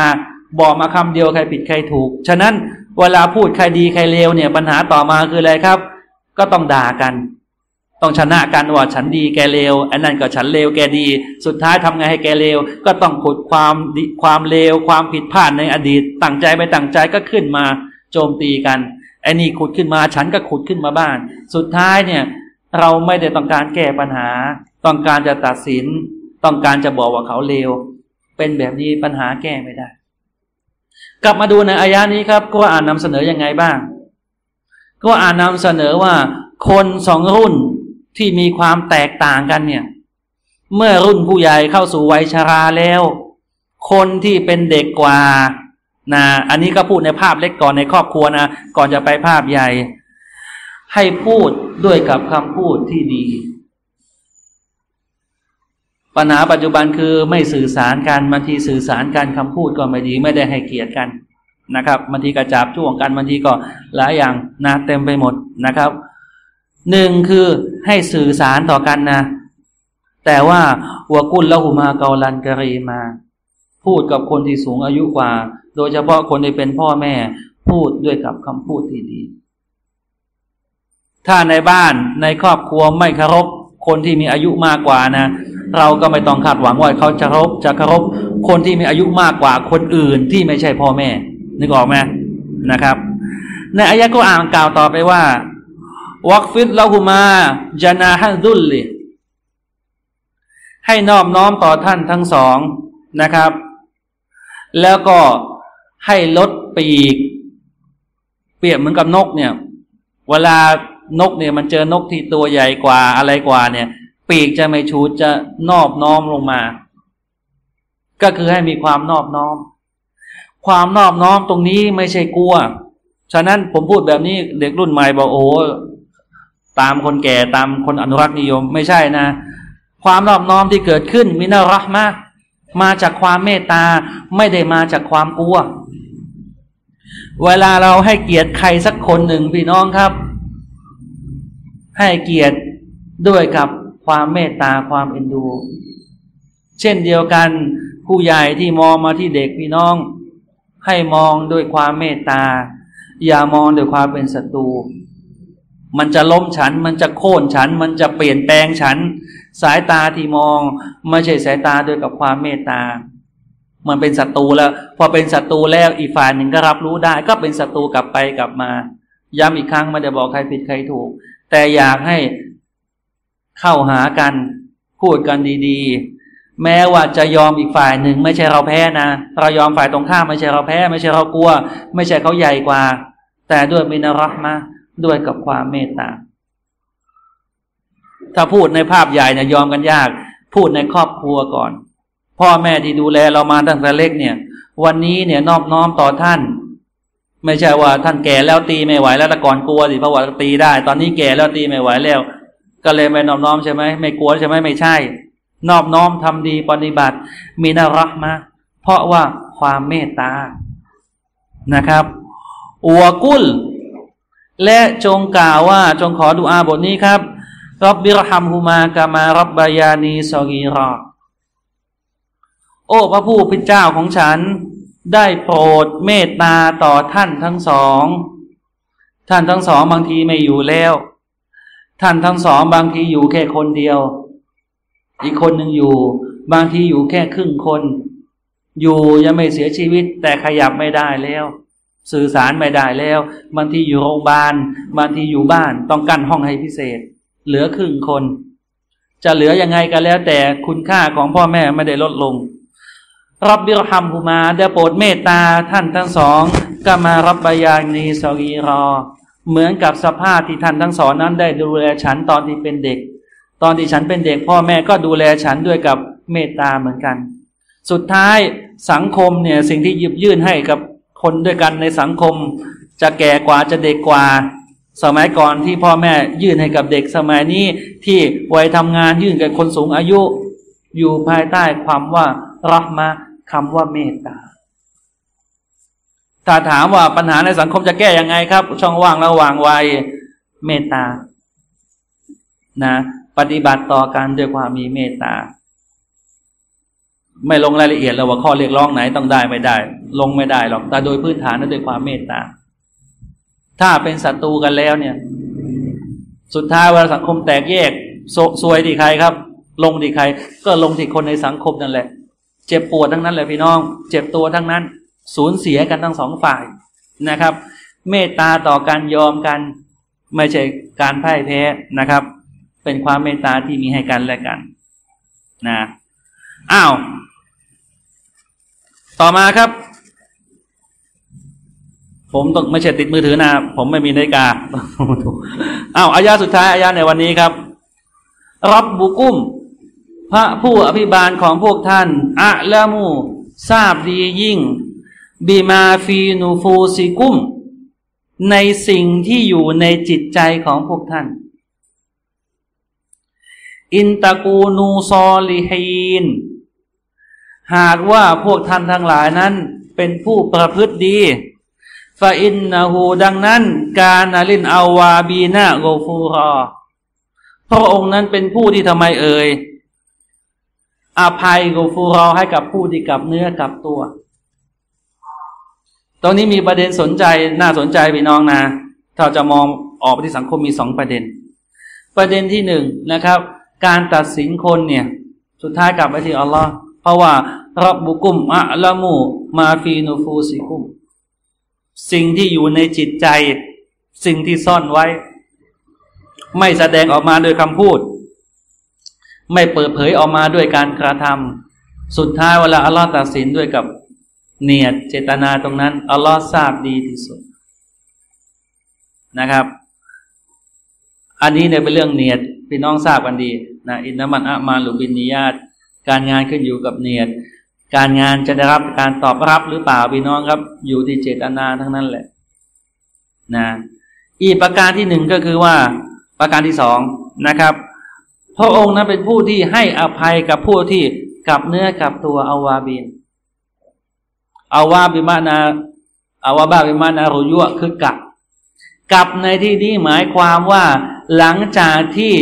บอกมาคำเดียวใครผิดใครถูก ฉะนั้นเวลาพูดใครดีใครเลวเนี่ยปัญหาต่อมาคืออะไรครับ ก็ต้องด่ากัน ต้องชนะกันว่าฉันดีแกเลวอันนั้นก็ฉันเลวแกดี สุดท้ายทำไงให้แกเลวก็ต้องขุดความความเลวความผิดพลาดในอดีตตั้งใจไปตั้งใจก็ขึ้นมาโจมตีกันไอ้นี่ขุดขึ้นมาฉันก็ขุดขึ้นมาบ้าน สุดท้ายเนี่ย เราไม่ได้ต้องการแก้ปัญหา ต้องการจะตัดสิน ต้องการจะบอกว่าเขาเลว เป็นแบบนี้ปัญหาแก้ไม่ได้ กลับมาดูในอายานี้ครับ ก็อ่านนำเสนอยังไงบ้าง ก็อ่านนำเสนอว่า คนสองรุ่นที่มีความแตกต่างกันเนี่ย เมื่อรุ่นผู้ใหญ่เข้าสู่วัยชาราแล้ว คนที่เป็นเด็กกว่านะอันนี้ก็พูดในภาพเล็กก่อนในครอบครัวนะ ก่อนจะไปภาพใหญ่ ให้พูดด้วยกับคำพูดที่ดี ปัญหาปัจจุบันคือไม่สื่อสารกันบางทีสื่อสารกันคำพูดก็ไม่ดีไม่ได้ให้เกียรติกันนะครับบางทีกระจับช่วงกันบางทีก็หลายอย่างนะเต็มไปหมดนะครับหนึ่งคือให้สื่อสารต่อกันนะ แต่ว่าหัวกุลละหุมาเกาลันกรีมา พูดกับคนที่สูงอายุกว่า โดยเฉพาะคนที่เป็นพ่อแม่ พูดด้วยกับคำพูดที่ดี ถ้าในบ้านในครอบครัวไม่เคารพคนที่มีอายุมากกว่านะ เราก็ไม่ต้องคาดหวังว่าเขาจะเคารพจะเคารพคนที่มีอายุมากกว่าคนอื่นที่ไม่ใช่พ่อแม่ นึกออกไหมนะครับ ในอายะก็อ่านกล่าวต่อไปว่า วักฟิดละหุมาจานาฮัดุลลิให้นอบน้อมต่อท่านทั้งสองนะครับ แล้วก็ให้ลดปีก เปรียบเหมือนกับนกเนี่ย เวลานกเนี่ยมันเจอนกที่ตัวใหญ่กว่าอะไรกว่าเนี่ย ปีกจะไม่ชูจะนอบน้อมลงมา ก็คือให้มีความนอบน้อม ความนอบน้อมตรงนี้ไม่ใช่กลัว ฉะนั้นผมพูดแบบนี้เด็กรุ่นใหม่บอกโอ้ตามคนแก่ตามคนอนุรักษ์นิยมไม่ใช่นะ ความนอบน้อมที่เกิดขึ้นมินารักมากมาจากความเมตตาไม่ได้มาจากความกลัว เวลาเราให้เกียรติใครสักคนหนึ่งพี่น้องครับ ให้เกียรติด้วยกับ ความเมตตาความเอ็นดู เช่นเดียวกันผู้ใหญ่ที่มองมาที่เด็กพี่น้อง ให้มองด้วยความเมตตา อย่ามองด้วยความเป็นศัตรู มันจะล้มฉัน มันจะโค่นฉัน มันจะเปลี่ยนแปลงฉัน สายตาที่มอง ไม่ใช่สายตาด้วยกับความเมตตา มันเป็นศัตรูแล้ว พอเป็นศัตรูแล้วอีกฝ่ายหนึ่งก็รับรู้ได้ ก็เป็นศัตรูกลับไปกลับมา ย้ำอีกครั้งไม่ได้บอกใครผิดใครถูก แต่อยากให้ เข้าหากัน พูดกันดีๆ แม้ว่าจะยอมอีกฝ่ายหนึ่ง ไม่ใช่เราแพ้นะ เรายอมฝ่ายตรงข้ามไม่ใช่เราแพ้ ไม่ใช่เรากลัว ไม่ใช่เขาใหญ่กว่า แต่ด้วยมินรักมาด้วยกับความเมตตา ถ้าพูดในภาพใหญ่เนี่ยยอมกันยาก พูดในครอบครัวก่อน พ่อแม่ที่ดูแลเรามาตั้งแต่เล็กเนี่ย วันนี้เนี่ยนอบน้อมต่อท่านไม่ใช่ว่าท่านแก่แล้วตีไม่ไหวแล้วแต่ก่อนกลัวสิเพราะว่าตีได้ ตอนนี้แก่แล้วตีไม่ไหวแล้ว ก็เลยไม่นอบน้อมใช่ไหมไม่กลัวใช่ไหมไม่ใช่ นอบน้อมทำดีปฏิบัติ มีนารักมาเพราะว่าความเมตตานะครับอัวกุล และจงกล่าวว่าจงขอดุอาบทนี้ครับรับบิรฮัมฮุมากามารับบายานีซอกีรอโอ้พระผู้เป็นเจ้าของฉัน ได้โปรดเมตตาต่อท่านทั้งสอง ท่านทั้งสองบางทีไม่อยู่แล้ว ท่านทั้งสองบางทีอยู่แค่คนเดียว อีกคนหนึ่งอยู่ บางทีอยู่แค่ครึ่งคน อยู่ยังไม่เสียชีวิต แต่ขยับไม่ได้แล้ว สื่อสารไม่ได้แล้วบางทีอยู่โรงพยาบาลบางทีอยู่บ้านต้องกั้นห้องให้พิเศษ เหลือครึ่งคน จะเหลือยังไงก็แล้ว แต่คุณค่าของพ่อแม่ไม่ได้ลดลงรับบิรฮัมภูมาได้โปรดเมตตาท่านทั้งสองก็มารับบายานีสกีรอ เหมือนกับสภาพที่ท่านทั้งสองนั้นได้ดูแลฉันตอนที่เป็นเด็ก ตอนที่ฉันเป็นเด็ก พ่อแม่ก็ดูแลฉันด้วยกับเมตตาเหมือนกัน สุดท้ายสังคมเนี่ยสิ่งที่ยิบยื่นให้กับคนด้วยกันในสังคม จะแก่กว่าจะเด็กกว่า สมัยก่อนที่พ่อแม่ยื่นให้กับเด็กสมัยนี้ที่วัยทำงานยื่นกับคนสูงอายุ อยู่ภายใต้ความว่ารักมาคำว่าเมตตา ถ้าถามว่าปัญหาในสังคมจะแก้ยังไงครับ ช่องว่างระหว่างวัยเมตตา นะ ปฏิบัติต่อกันด้วยความมีเมตตา ไม่ลงรายละเอียดแล้วว่าข้อเรียกร้องไหนต้องได้ไม่ได้ ลงไม่ได้หรอก แต่โดยพื้นฐานนั้นด้วยความเมตตา ถ้าเป็นศัตรูกันแล้วเนี่ย สุดท้ายเวลาสังคมแตกแยกซวยที่ใครครับ ลงที่ใคร ก็ลงที่คนในสังคมนั่นแหละ เจ็บปวดทั้งนั้นแหละพี่น้อง เจ็บตัวทั้งนั้น สูญเสียกันทั้งสองฝ่ายนะครับ เมตตาต่อการยอมกัน ไม่ใช่การพ่ายแพ้นะครับ เป็นความเมตตาที่มีให้กันและกันนะอ้าวต่อมาครับ ผมต้องไม่ใช่ติดมือถือนะ ผมไม่มีนาฬิกาอ้าวอายาสุดท้ายอายาในวันนี้ครับรับบุกุ้ม พระผู้อภิบาลของพวกท่านอะละมูทราบดียิ่ง บีมาฟีนูฟูซิกุม ในสิ่งที่อยู่ในจิตใจของพวกท่าน อินตะกูนูซอลิฮีน หากว่าพวกท่านทั้งหลายนั้น เป็นผู้ประพฤติดีฟาอินนาหูดังนั้น การนาลินอาวาบีนาโกฟูรอพระองค์นั้นเป็นผู้ที่ทำไมเอ่ยอภัยโกฟูรอให้กับผู้ที่กับเนื้อกับตัว ตรงนี้มีประเด็นสนใจน่าสนใจพี่น้องนะถ้าจะมองออกไปที่สังคมมีสองประเด็น ประเด็นที่หนึ่งนะครับ การตัดสินคนเนี่ย สุดท้ายกลับไปที่อัลลอฮ์เพราะว่ารับบุกุมอะละมูมาฟีนูฟูซิกุม สิ่งที่อยู่ในจิตใจ สิ่งที่ซ่อนไว้ ไม่แสดงออกมาโดยคำพูด ไม่เปิดเผยออกมาด้วยการกระทำสุดท้ายเวลาอัลลอฮ์ตัดสินด้วยกับ เนียดเจตนาตรงนั้นอัลลอฮ์ทราบดีที่สุดนะครับ อันนี้เนี่ยเป็นเรื่องเนียดพี่น้องทราบกันดีนะอินนามันอะมาลุบินนิยาตการงานขึ้นอยู่กับเนียดการงานจะได้รับการตอบรับหรือเปล่าพี่น้องครับ อยู่ที่เจตนาทั้งนั้นแหละนะอีกประการที่หนึ่งก็คือว่าประการที่สองนะครับพระองค์นั้นเป็นผู้ที่ให้อภัยกับผู้ที่กับเนื้อกับตัวอาวาบิน อาว่าบิมานาเอาว่าบ้าบิมานารุยุคือกับกับในที่นี้หมายความว่า หลังจากที่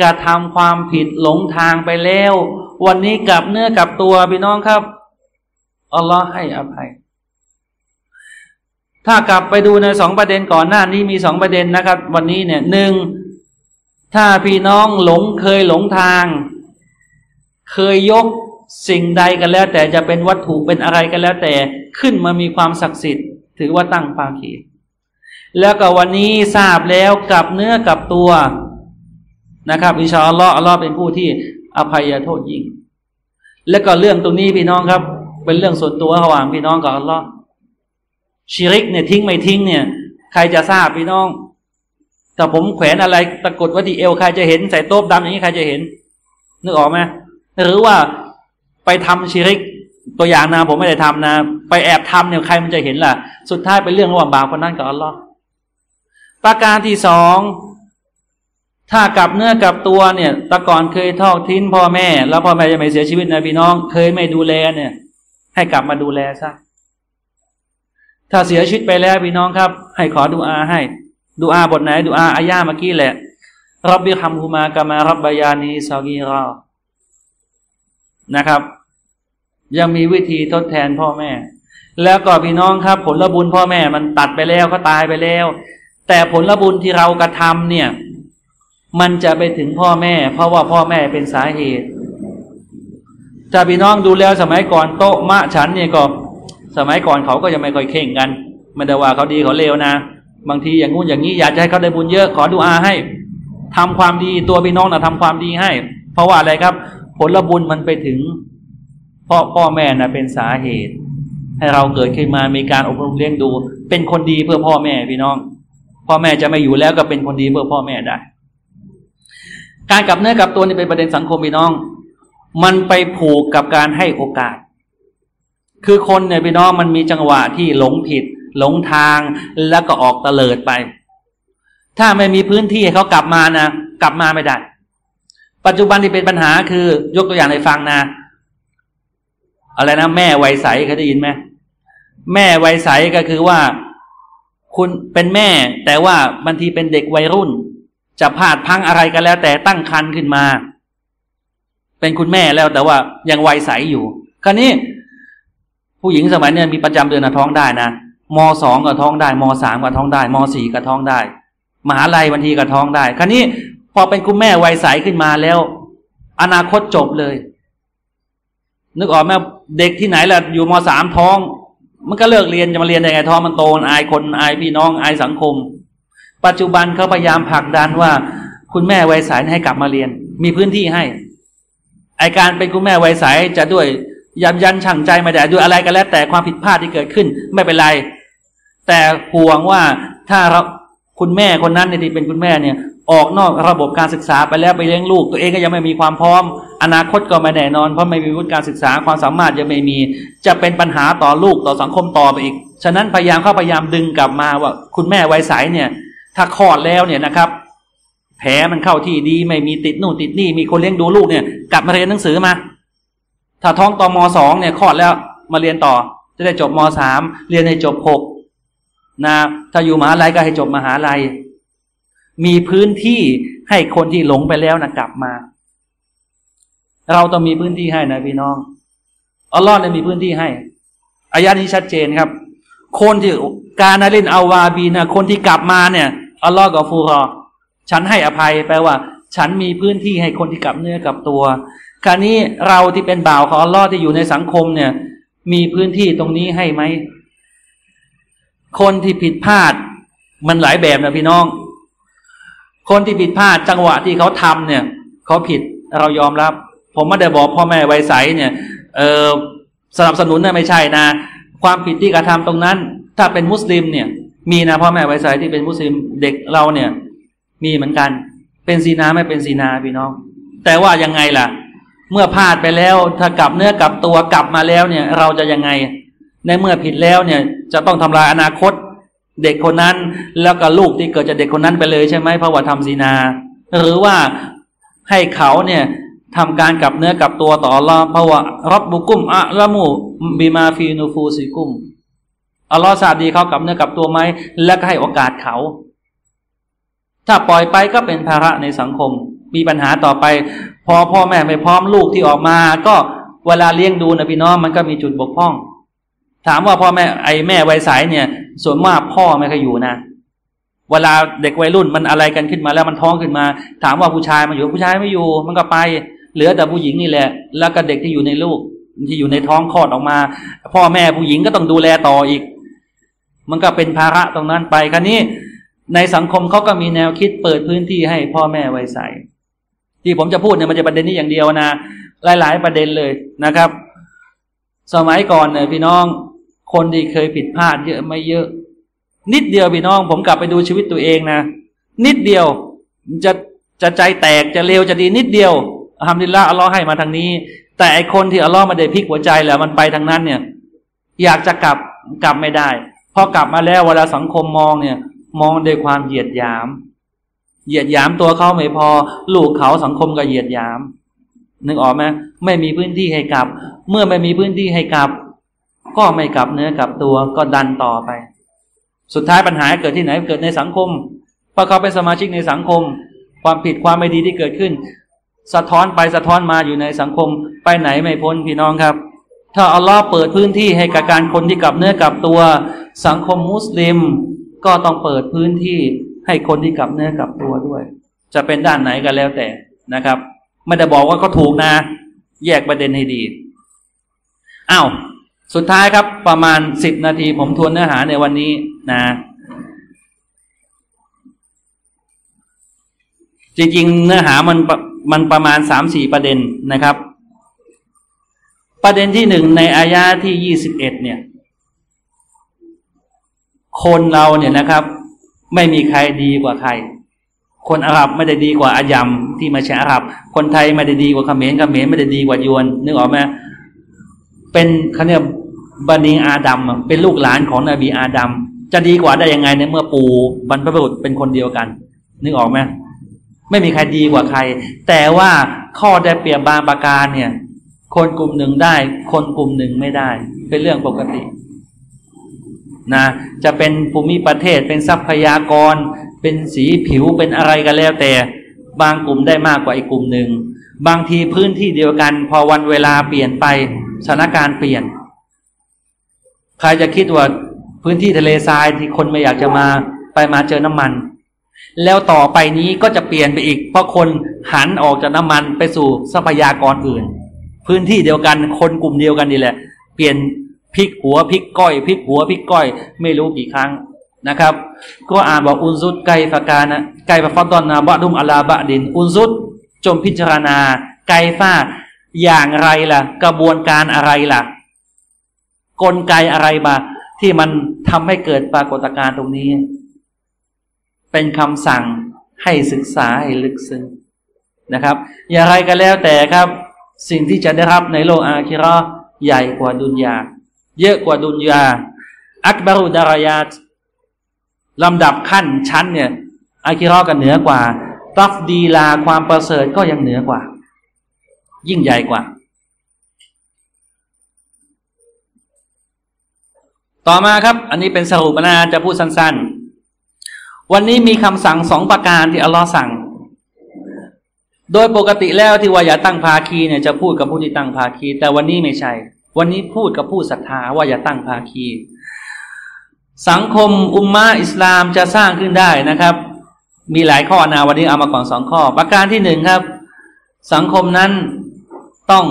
กระทำความผิดหลงทางไปแล้ว วันนี้กลับเนื้อกลับตัวพี่น้องครับอัลลอฮ์ให้อภัย ถ้ากลับไปดูในสองประเด็นก่อนหน้านี้มีสองประเด็นนะครับ วันนี้เนี่ยหนึ่งถ้าพี่น้องหลงเคยหลงทาง เคยยก สิ่งใดกันแล้ว แต่จะเป็นวัตถุเป็นอะไรกันแล้ว แต่ขึ้นมามีความศักดิ์สิทธิ์ ถือว่าตั้งภาคีแล้วก็วันนี้ทราบแล้วกับเนื้อกับตัวนะครับอิชาอัลลอฮ์อัลลอฮ์เป็นผู้ที่อภัยโทษยิ่ง และก็เรื่องตรงนี้พี่น้องครับ เป็นเรื่องส่วนตัวระหว่างพี่น้องกับอัลลอฮ์ชิริกเนี่ยทิ้งไม่ทิ้งเนี่ย ใครจะทราบพี่น้องถ้าผมแขวนอะไรตะกดว่าที่เอวใครจะเห็นใส่โต๊ะดำอย่างนี้ใครจะเห็นนึกออกไหมหรือว่า ไปทำชิริกตัวอย่างนะผมไม่ได้ทำนะ ไปแอบทำเนี่ยใครมันจะเห็นล่ะ สุดท้ายเป็นเรื่องระหว่างบ่าวคนนั้นกับอัลลอฮ์ประการที่สองถ้ากับเนื้อกับตัวเนี่ยตะก่อนเคยทอดทิ้นพ่อแม่ แล้วพ่อแม่จะไม่เสียชีวิตนะพี่น้อง เคยไม่ดูแลเนี่ย ให้กลับมาดูแลซะถ้าเสียชีวิตไปแล้วพี่น้องครับ ให้ขอดูอาให้ ดูอาบทไหนดูอาอายาเมื่อกี้แหละรับบิคัมฮูมากามารับบายานีซากีรอนะครับ ยังมีวิธีทดแทนพ่อแม่ แล้วก็พี่น้องครับ ผลบุญพ่อแม่มันตัดไปแล้วก็ตายไปแล้ว แต่ผลบุญที่เรากระทำเนี่ย มันจะไปถึงพ่อแม่ เพราะว่าพ่อแม่เป็นสาเหตุถ้าพี่น้องดูแล้วสมัยก่อนโต๊ะมะฉันเนี่ยก็ สมัยก่อนเขาก็ยังไม่ค่อยเข่งกันไม่ได้ว่าเขาดีเขาเลวนะ บางทีอย่างงู้นอย่างนี้อยากจะให้เขาได้บุญเยอะขอดูอาให้ทำความดีตัวพี่น้องนะทำความดีให้ เพราะว่าอะไรครับ ผลบุญมันไปถึง พ่อพ่อแม่นะเป็นสาเหตุ ให้เราเกิดขึ้นมามีการอบรมเลี้ยงดู เป็นคนดีเพื่อพ่อแม่พี่น้อง พ่อแม่จะไม่อยู่แล้วก็เป็นคนดีเพื่อพ่อแม่ได้ การกลับเนื้อกลับตัวนี่เป็นประเด็นสังคมพี่น้อง มันไปผูกกับการให้โอกาส คือคนเนี่ยพี่น้องมันมีจังหวะที่หลงผิด หลงทางแล้วก็ออกเตลิดไป ถ้าไม่มีพื้นที่ให้เขากลับมานะกลับมาไม่ได้ ปัจจุบันที่เป็นปัญหาคือยกตัวอย่างให้ฟังนะ อะไรนะแม่ไวใสเคยได้ยินไหมแม่ไวใสก็คือว่า คุณเป็นแม่ แต่ว่าบางทีเป็นเด็กวัยรุ่น จะพลาดพังอะไรกันแล้ว แต่ตั้งคันขึ้นมา เป็นคุณแม่แล้วแต่ว่ายังวัยใสอยู่ คราวนี้ ผู้หญิงสมัยเนี้ยมีประจำเดือนท้องได้นะมสองก็ท้องได้มสามก็ท้องได้มสี่ก็ท้องได้มหาลัยวันทีก็ท้องได้ คราวนี้พอเป็นคุณแม่วัยใสขึ้นมาแล้ว อนาคตจบเลย นึกออกไหมเด็กที่ไหนล่ะอยู่มสามท้อง มันก็เลิกเรียนจะมาเรียนได้ไงท้องมันโตอายคนอายพี่น้องอายสังคม ปัจจุบันเขาพยายามผลักดันว่า คุณแม่วัยใสให้กลับมาเรียน มีพื้นที่ให้ไอการเป็นคุณแม่วัยใสจะด้วยยันยันชั่งใจไมาได้ด้วยอะไรก็แล้ว แต่ความผิดพลาดที่เกิดขึ้นไม่เป็นไร แต่ห่วงว่าถ้าเราคุณแม่คนนั้นในที่เป็นคุณแม่เนี่ย ออกนอกระบบการศึกษาไปแล้วไปเลี้ยงลูก ตัวเองก็ยังไม่มีความพร้อม อนาคตก็ไม่แน่นอน เพราะไม่มีวุฒิการศึกษาความสามารถยังไม่มี จะเป็นปัญหาต่อลูกต่อสังคมต่อไปอีก ฉะนั้นพยายามเข้าพยายามดึงกลับมาว่า คุณแม่วัยใสเนี่ย ถ้าคลอดแล้วเนี่ยนะครับ แผลมันเข้าที่ดีไม่มีติดนู่นติดนี่มีคนเลี้ยงดูลูกเนี่ย กลับมาเรียนหนังสือมา ถ้าท้องต่อมสองเนี่ยคลอดแล้วมาเรียนต่อ จะได้จบมสามเรียนให้จบหกนะถ้าอยู่มหาลัยก็ให้จบมหาลัย มีพื้นที่ให้คนที่หลงไปแล้วนะกลับมา เราต้องมีพื้นที่ให้นะพี่น้องอัลลอฮ์เนี่ยมีพื้นที่ให้อายะนี้ชัดเจนครับ คนที่การนาเล่นอาวาบีนะคนที่กลับมาเนี่ยอัลลอฮ์กับฟูรอฉันให้อภัยแปลว่า ฉันมีพื้นที่ให้คนที่กลับเนื้อกลับตัวคราวนี้เราที่เป็นบ่าวของอัลลอฮ์ที่อยู่ในสังคมเนี่ย มีพื้นที่ตรงนี้ให้ไหมคนที่ผิดพลาดมันหลายแบบนะพี่น้อง คนที่ผิดพลาดจังหวะที่เขาทำเนี่ยเขาผิดเรายอมรับ ผมไม่ได้บอกพ่อแม่ไวใสเนี่ยเออสนับสนุนนะไม่ใช่นะ ความผิดที่กระทำตรงนั้น ถ้าเป็นมุสลิมเนี่ย มีนะพ่อแม่ไวใสที่เป็นมุสลิมเด็กเราเนี่ย มีเหมือนกัน เป็นซีนาไม่เป็นซีนาพี่น้อง แต่ว่ายังไงล่ะ เมื่อพลาดไปแล้ว ถ้ากลับเนื้อกลับตัวกลับมาแล้วเนี่ย เราจะยังไง ในเมื่อผิดแล้วเนี่ยจะต้องทำลายอนาคต เด็กคนนั้นแล้วก็ลูกที่เกิดจากเด็กคนนั้นไปเลยใช่ไหมเพราะว่าทำซีนา หรือว่าให้เขาเนี่ยทำการกลับเนื้อกลับตัวต่อรอเพราะว่ารับบุกุมอะละมูบีมาฟีนูฟูซิกุมอัลลอฮ์ทราบดีเขากลับเนื้อกลับตัวไหมแล้วก็ให้โอกาสเขา ถ้าปล่อยไปก็เป็นภาระในสังคม มีปัญหาต่อไป พอพ่อแม่ไม่พร้อมลูกที่ออกมา ก็เวลาเลี้ยงดูนะพี่น้องมันก็มีจุดบกพร่อง ถามว่าพ่อแม่ไอ้แม่วัยสายเนี่ย ส่วนมากพ่อไม่เคยอยู่นะ เวลาเด็กวัยรุ่นมันอะไรกันขึ้นมาแล้วมันท้องขึ้นมา ถามว่าผู้ชายมาอยู่ผู้ชายไม่อยู่ มันก็ไป เหลือแต่ผู้หญิงนี่แหละ แล้วก็เด็กที่อยู่ในลูกที่อยู่ในท้องคลอดออกมา พ่อแม่ผู้หญิงก็ต้องดูแลต่ออีก มันก็เป็นภาระตรงนั้นไปคราวนี้ในสังคมเขาก็มีแนวคิดเปิดพื้นที่ให้พ่อแม่ไวัยใสที่ผมจะพูดเนี่ยมันจะประเด็นนี้อย่างเดียวนะ หลาย ๆ ประเด็นเลยนะครับ สมัยก่อนเนี่ยพี่น้อง คนที่เคยผิดพลาดเยอะไม่เยอะ นิดเดียวพี่น้อง ผมกลับไปดูชีวิตตัวเองนะ นิดเดียวจะจะใจแตกจะเลวจะดีนิดเดียวทำดิละอัลลอฮ์ให้มาทางนี้ แต่ไอคนที่อัลลอฮ์มาได้พลิกหัวใจแล้วมันไปทางนั้นเนี่ย อยากจะกลับกลับไม่ได้ พอกลับมาแล้วเวลาสังคมมองเนี่ย มองด้วยความเหยียดหยาม เหยียดหยามตัวเขาไม่พอ ลูกเขาสังคมก็เหยียดหยามนึกออกไหมไม่มีพื้นที่ให้กลับ เมื่อไม่มีพื้นที่ให้กลับ ก็ไม่กลับเนื้อกลับตัวก็ดันต่อไป สุดท้ายปัญหาเกิดที่ไหนเกิดในสังคมพราะเขาเป็นสมาชิกในสังคม ความผิดความไม่ดีที่เกิดขึ้น สะท้อนไปสะท้อนมาอยู่ในสังคม ไปไหนไม่พ้นพี่น้องครับ ถ้าอัลลอฮ์เปิดพื้นที่ให้กับการคนที่กลับเนื้อกลับตัว สังคมมุสลิม ก็ต้องเปิดพื้นที่ให้คนที่กลับเนื้อกลับตัวด้วย จะเป็นด้านไหนก็แล้วแต่นะครับไม่ได้บอกว่าเขาถูกนะ แยกประเด็นให้ดีอ้าว สุดท้ายครับประมาณสิบนาทีผมทวนเนื้อหาในวันนี้นะ จริงๆ เนื้อหามันมันประมาณสามสี่ประเด็นนะครับ ประเด็นที่หนึ่งในอายาที่ยี่สิบเอ็ดเนี่ย คนเราเนี่ยนะครับ ไม่มีใครดีกว่าใคร คนอาหรับไม่ได้ดีกว่าอายัมที่มาใช้อาหรับ คนไทยไม่ได้ดีกว่าเขมรเขมรไม่ได้ดีกว่ายวนนึกออกไหมเป็นเขาเนี่ย บันีอาดัมเป็นลูกหลานของนบีอาดัมจะดีกว่าได้ยังไงในเมื่อปู่บรรพบุรุษเป็นคนเดียวกัน นึกออกไหมไม่มีใครดีกว่าใคร แต่ว่าข้อได้เปรียบบางประการเนี่ย คนกลุ่มหนึ่งได้ คนกลุ่มหนึ่งไม่ได้ เป็นเรื่องปกตินะจะเป็นภูมิประเทศเป็นทรัพยากร เป็นสีผิวเป็นอะไรก็แล้วแต่ บางกลุ่มได้มากกว่าอีกกลุ่มหนึ่ง บางทีพื้นที่เดียวกัน พอวันเวลาเปลี่ยนไปสถานการณ์เปลี่ยน ใครจะคิดว่าพื้นที่ทะเลทรายที่คนไม่อยากจะมาไปมาเจอน้ำมัน แล้วต่อไปนี้ก็จะเปลี่ยนไปอีก เพราะคนหันออกจากน้ำมันไปสู่ทรัพยากรอื่น พื้นที่เดียวกันคนกลุ่มเดียวกันนี่แหละ เปลี่ยนพลิกหัวพลิกก้อยพลิกหัวพลิกก้อย ไม่รู้กี่ครั้งนะครับ ก็อ่านบอกอุนซุดไกฟากานะไกฟาฟอดอนนาบะดุมอลาบะดิน อุนซุดจมพิจารณา ไกฟ้าอย่างไรล่ะ กระบวนการอะไรล่ะ กลไกอะไรมา ที่มันทำให้เกิดปรากฏการณ์ตรงนี้ เป็นคำสั่งให้ศึกษาให้ลึกซึ้งนะครับ อย่างไรก็แล้วแต่ครับ สิ่งที่จะได้รับในโลกอาคิรอใหญ่กว่าดุนยา เยอะกว่าดุนยา อักบารุดารายาตลำดับขั้นชั้นเนี่ยอาคิรอกันเหนือกว่าตัฟดีลาความประเสริฐก็ยังเหนือกว่า ยิ่งใหญ่กว่า ต่อมาครับ อันนี้เป็นสรุปนะจะพูดสั้นๆ วันนี้มีคำสั่งสองประการที่อัลลอฮ์สั่ง โดยปกติแล้วที่ว่าอย่าตั้งภาคีเนี่ยจะพูดกับผู้ที่ตั้งภาคี แต่วันนี้ไม่ใช่ วันนี้พูดกับผู้ศรัทธาว่าอย่าตั้งภาคี สังคมอุมมะอิสลามจะสร้างขึ้นได้นะครับ มีหลายข้อนะวันนี้เอามาก่อนสองข้อ ประการที่หนึ่งครับ สังคมนั้นต้อง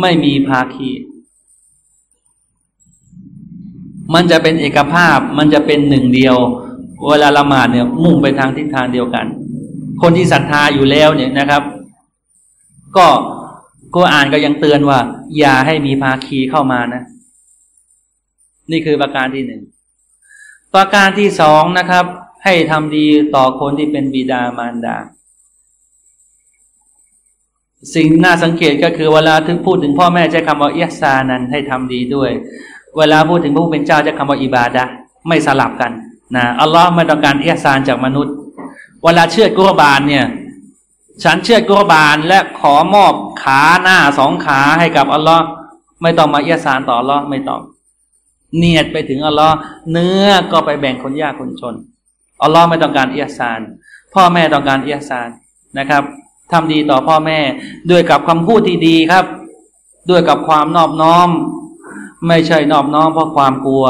ไม่มีภาคี มันจะเป็นเอกภาพมันจะเป็นหนึ่งเดียว เวลาละหมาดเนี่ยมุ่งไปทางทิศทางเดียวกัน คนที่ศรัทธาอยู่แล้วเนี่ยนะครับ ก็ก็อ่านก็ยังเตือนว่า อย่าให้มีภาคีเข้ามานะ นี่คือประการที่หนึ่งประการที่สองนะครับ ให้ทำดีต่อคนที่เป็นบิดามารดาสิ่งน่าสังเกตก็คือเวลาถึงพูดถึงพ่อแม่ใช้คำว่าเอียซานันให้ทำดีด้วย เวลาพูดถึงผู้เป็นเจ้าใช้คำว่าอิบาดะไม่สลับกันนะอัลลอฮ์ไม่ต้องการเอียซานจากมนุษย์ เวลาเชื่อกุรบานเนี่ย ฉันเชื่อกุรบานและขอมอบขาหน้าสองขาให้กับอัลลอฮ์ไม่ต้องมาเอียซานต่ออัลลอฮ์ไม่ต้อง เนียดไปถึงอัลลอฮ์เนื้อก็ไปแบ่งคนยากคนจนอัลลอฮ์ไม่ต้องการเอียซาน พ่อแม่ต้องการเอียซานนะครับทำดีต่อพ่อแม่ด้วยกับคำพูดที่ดีครับ ด้วยกับความนอบน้อม ไม่ใช่นอบน้อมเพราะความกลัว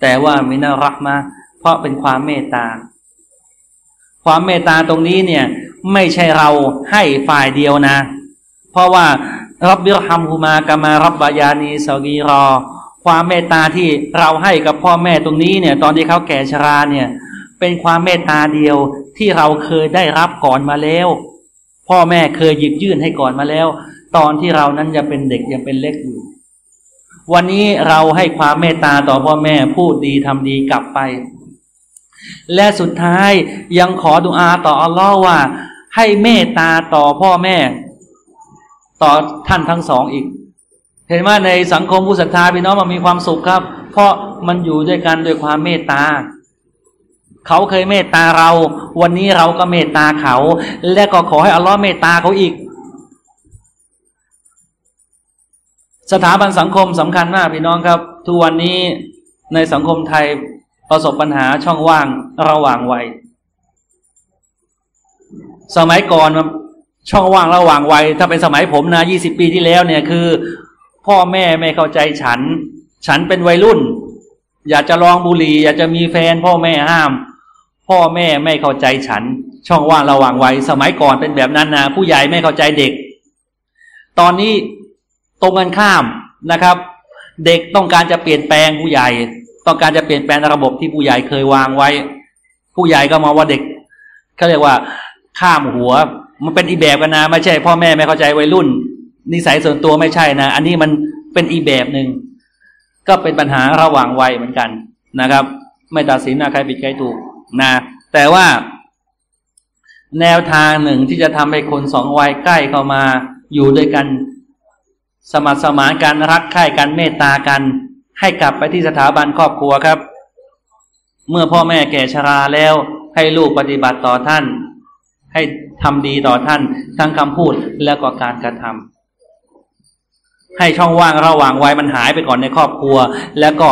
แต่ว่ามินารักมา เพราะเป็นความเมตตา ความเมตตาตรงนี้เนี่ย ไม่ใช่เราให้ฝ่ายเดียวนะ เพราะว่ารับบิรฮัมฮูมากามารับบายานีสกีรอ ความเมตตาที่เราให้กับพ่อแม่ตรงนี้เนี่ย ตอนที่เขาแก่ชราเนี่ย เป็นความเมตตาเดียวที่เราเคยได้รับก่อนมาแล้ว พ่อแม่เคยหยิบยื่นให้ก่อนมาแล้ว ตอนที่เรานั้นยังเป็นเด็กยังเป็นเล็กอยู่ วันนี้เราให้ความเมตตาต่อพ่อแม่พูดดีทำดีกลับไป และสุดท้ายยังขอดุอาต่ออัลลอฮ์ว่า ให้เมตตาต่อพ่อแม่ ต่อท่านทั้งสองอีก เห็นว่าในสังคมผู้ศรัทธาพี่น้องมันมีความสุขครับ เพราะมันอยู่ด้วยกันด้วยความเมตตาเขาเคยเมตตาเรา วันนี้เราก็เมตตาเขา และก็ขอให้อัลลอฮ์เมตตาเขาอีก สถาบันสังคมสำคัญมากพี่น้องครับ ทุกวันนี้ในสังคมไทยประสบปัญหาช่องว่างระหว่างวัย สมัยก่อนช่องว่างระหว่างวัย ถ้าเป็นสมัยผมนะยี่สิบปีที่แล้วเนี่ยคือ พ่อแม่ไม่เข้าใจฉัน ฉันเป็นวัยรุ่น อยากจะลองบุหรี่อยากจะมีแฟน พ่อแม่ห้าม พ่อแม่ไม่เข้าใจฉัน ช่องว่างระหว่างวัย สมัยก่อนเป็นแบบนั้นนะผู้ใหญ่ไม่เข้าใจเด็ก ตอนนี้ ตรงกันข้ามนะครับ เด็กต้องการจะเปลี่ยนแปลงผู้ใหญ่ ต้องการจะเปลี่ยนแปลงระบบที่ผู้ใหญ่เคยวางไว้ ผู้ใหญ่ก็มาว่าเด็กเขาเรียกว่าข้ามหัว มันเป็นอีแบบกันนะไม่ใช่ พ่อแม่ไม่เข้าใจวัยรุ่น นิสัยส่วนตัวไม่ใช่นะ อันนี้มันเป็นอีแบบหนึ่งก็เป็นปัญหาระหว่างวัยเหมือนกันนะครับ ไม่ตัดสินนะใครผิดใครถูกนะ แต่ว่า แนวทางหนึ่งที่จะทำให้คนสองวัยใกล้เข้ามาอยู่ด้วยกัน สมัครสมานกันรักใคร่กันเมตตากัน ให้กลับไปที่สถาบันครอบครัวครับ เมื่อพ่อแม่แก่ชราแล้วให้ลูกปฏิบัติต่อท่าน ให้ทำดีต่อท่านทั้งคำพูดและก็การกระทำให้ช่องว่างระหว่างวัยมันหายไปก่อนในครอบครัว แล้วก็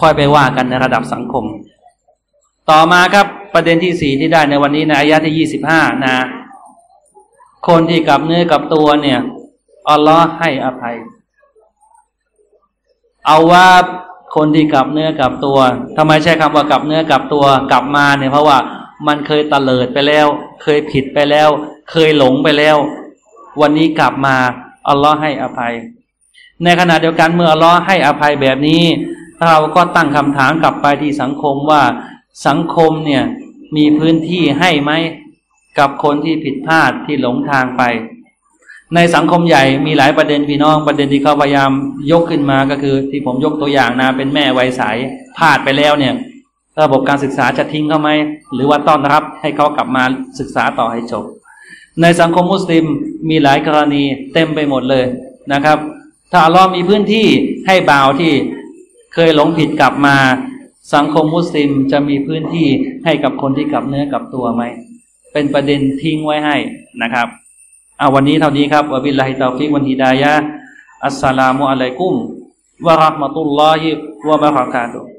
ค่อยไปว่ากันในระดับสังคม ต่อมาครับประเด็นที่สี่ที่ได้ในวันนี้ในอายะที่ยี่สิบห้านะ คนที่กับเนื้อกับตัวเนี่ย อัลลอฮ์ให้อภัย เอาว่าคนที่กลับเนื้อกลับตัวทำไมใช้คำว่ากลับเนื้อกลับตัวกลับมาเนี่ยเพราะว่ามันเคยตะเลิดไปแล้ว เคยผิดไปแล้ว เคยหลงไปแล้ว วันนี้กลับมาอัลลอฮ์ให้อภัย ในขณะเดียวกันเมื่ออัลลอฮ์ให้อภัยแบบนี้ เราก็ตั้งคำถามกลับไปที่สังคมว่าสังคมเนี่ยมีพื้นที่ให้ไหมกับคนที่ผิดพลาดที่หลงทางไป ในสังคมใหญ่มีหลายประเด็นพี่น้องประเด็นที่เขาพยายามยกขึ้นมาก็คือ ที่ผมยกตัวอย่างนะเป็นแม่วัยใสพลาดไปแล้วเนี่ย ระบบการศึกษาจะทิ้งเขาไหมหรือว่าต้อนรับให้เขากลับมาศึกษาต่อให้จบ ในสังคมมุสลิมมีหลายกรณีเต็มไปหมดเลยนะครับ ถ้าอัลลอฮ์มีพื้นที่ให้บ่าวที่เคยหลงผิดกลับมา สังคมมุสลิมจะมีพื้นที่ให้กับคนที่กลับเนื้อกลับตัวไหมเป็นประเด็นทิ้งไว้ให้นะครับ เอาวันนี้เท่านี้ครับوبالله التوفيق والهداية السلام عليكم ورحمة الله وبركاته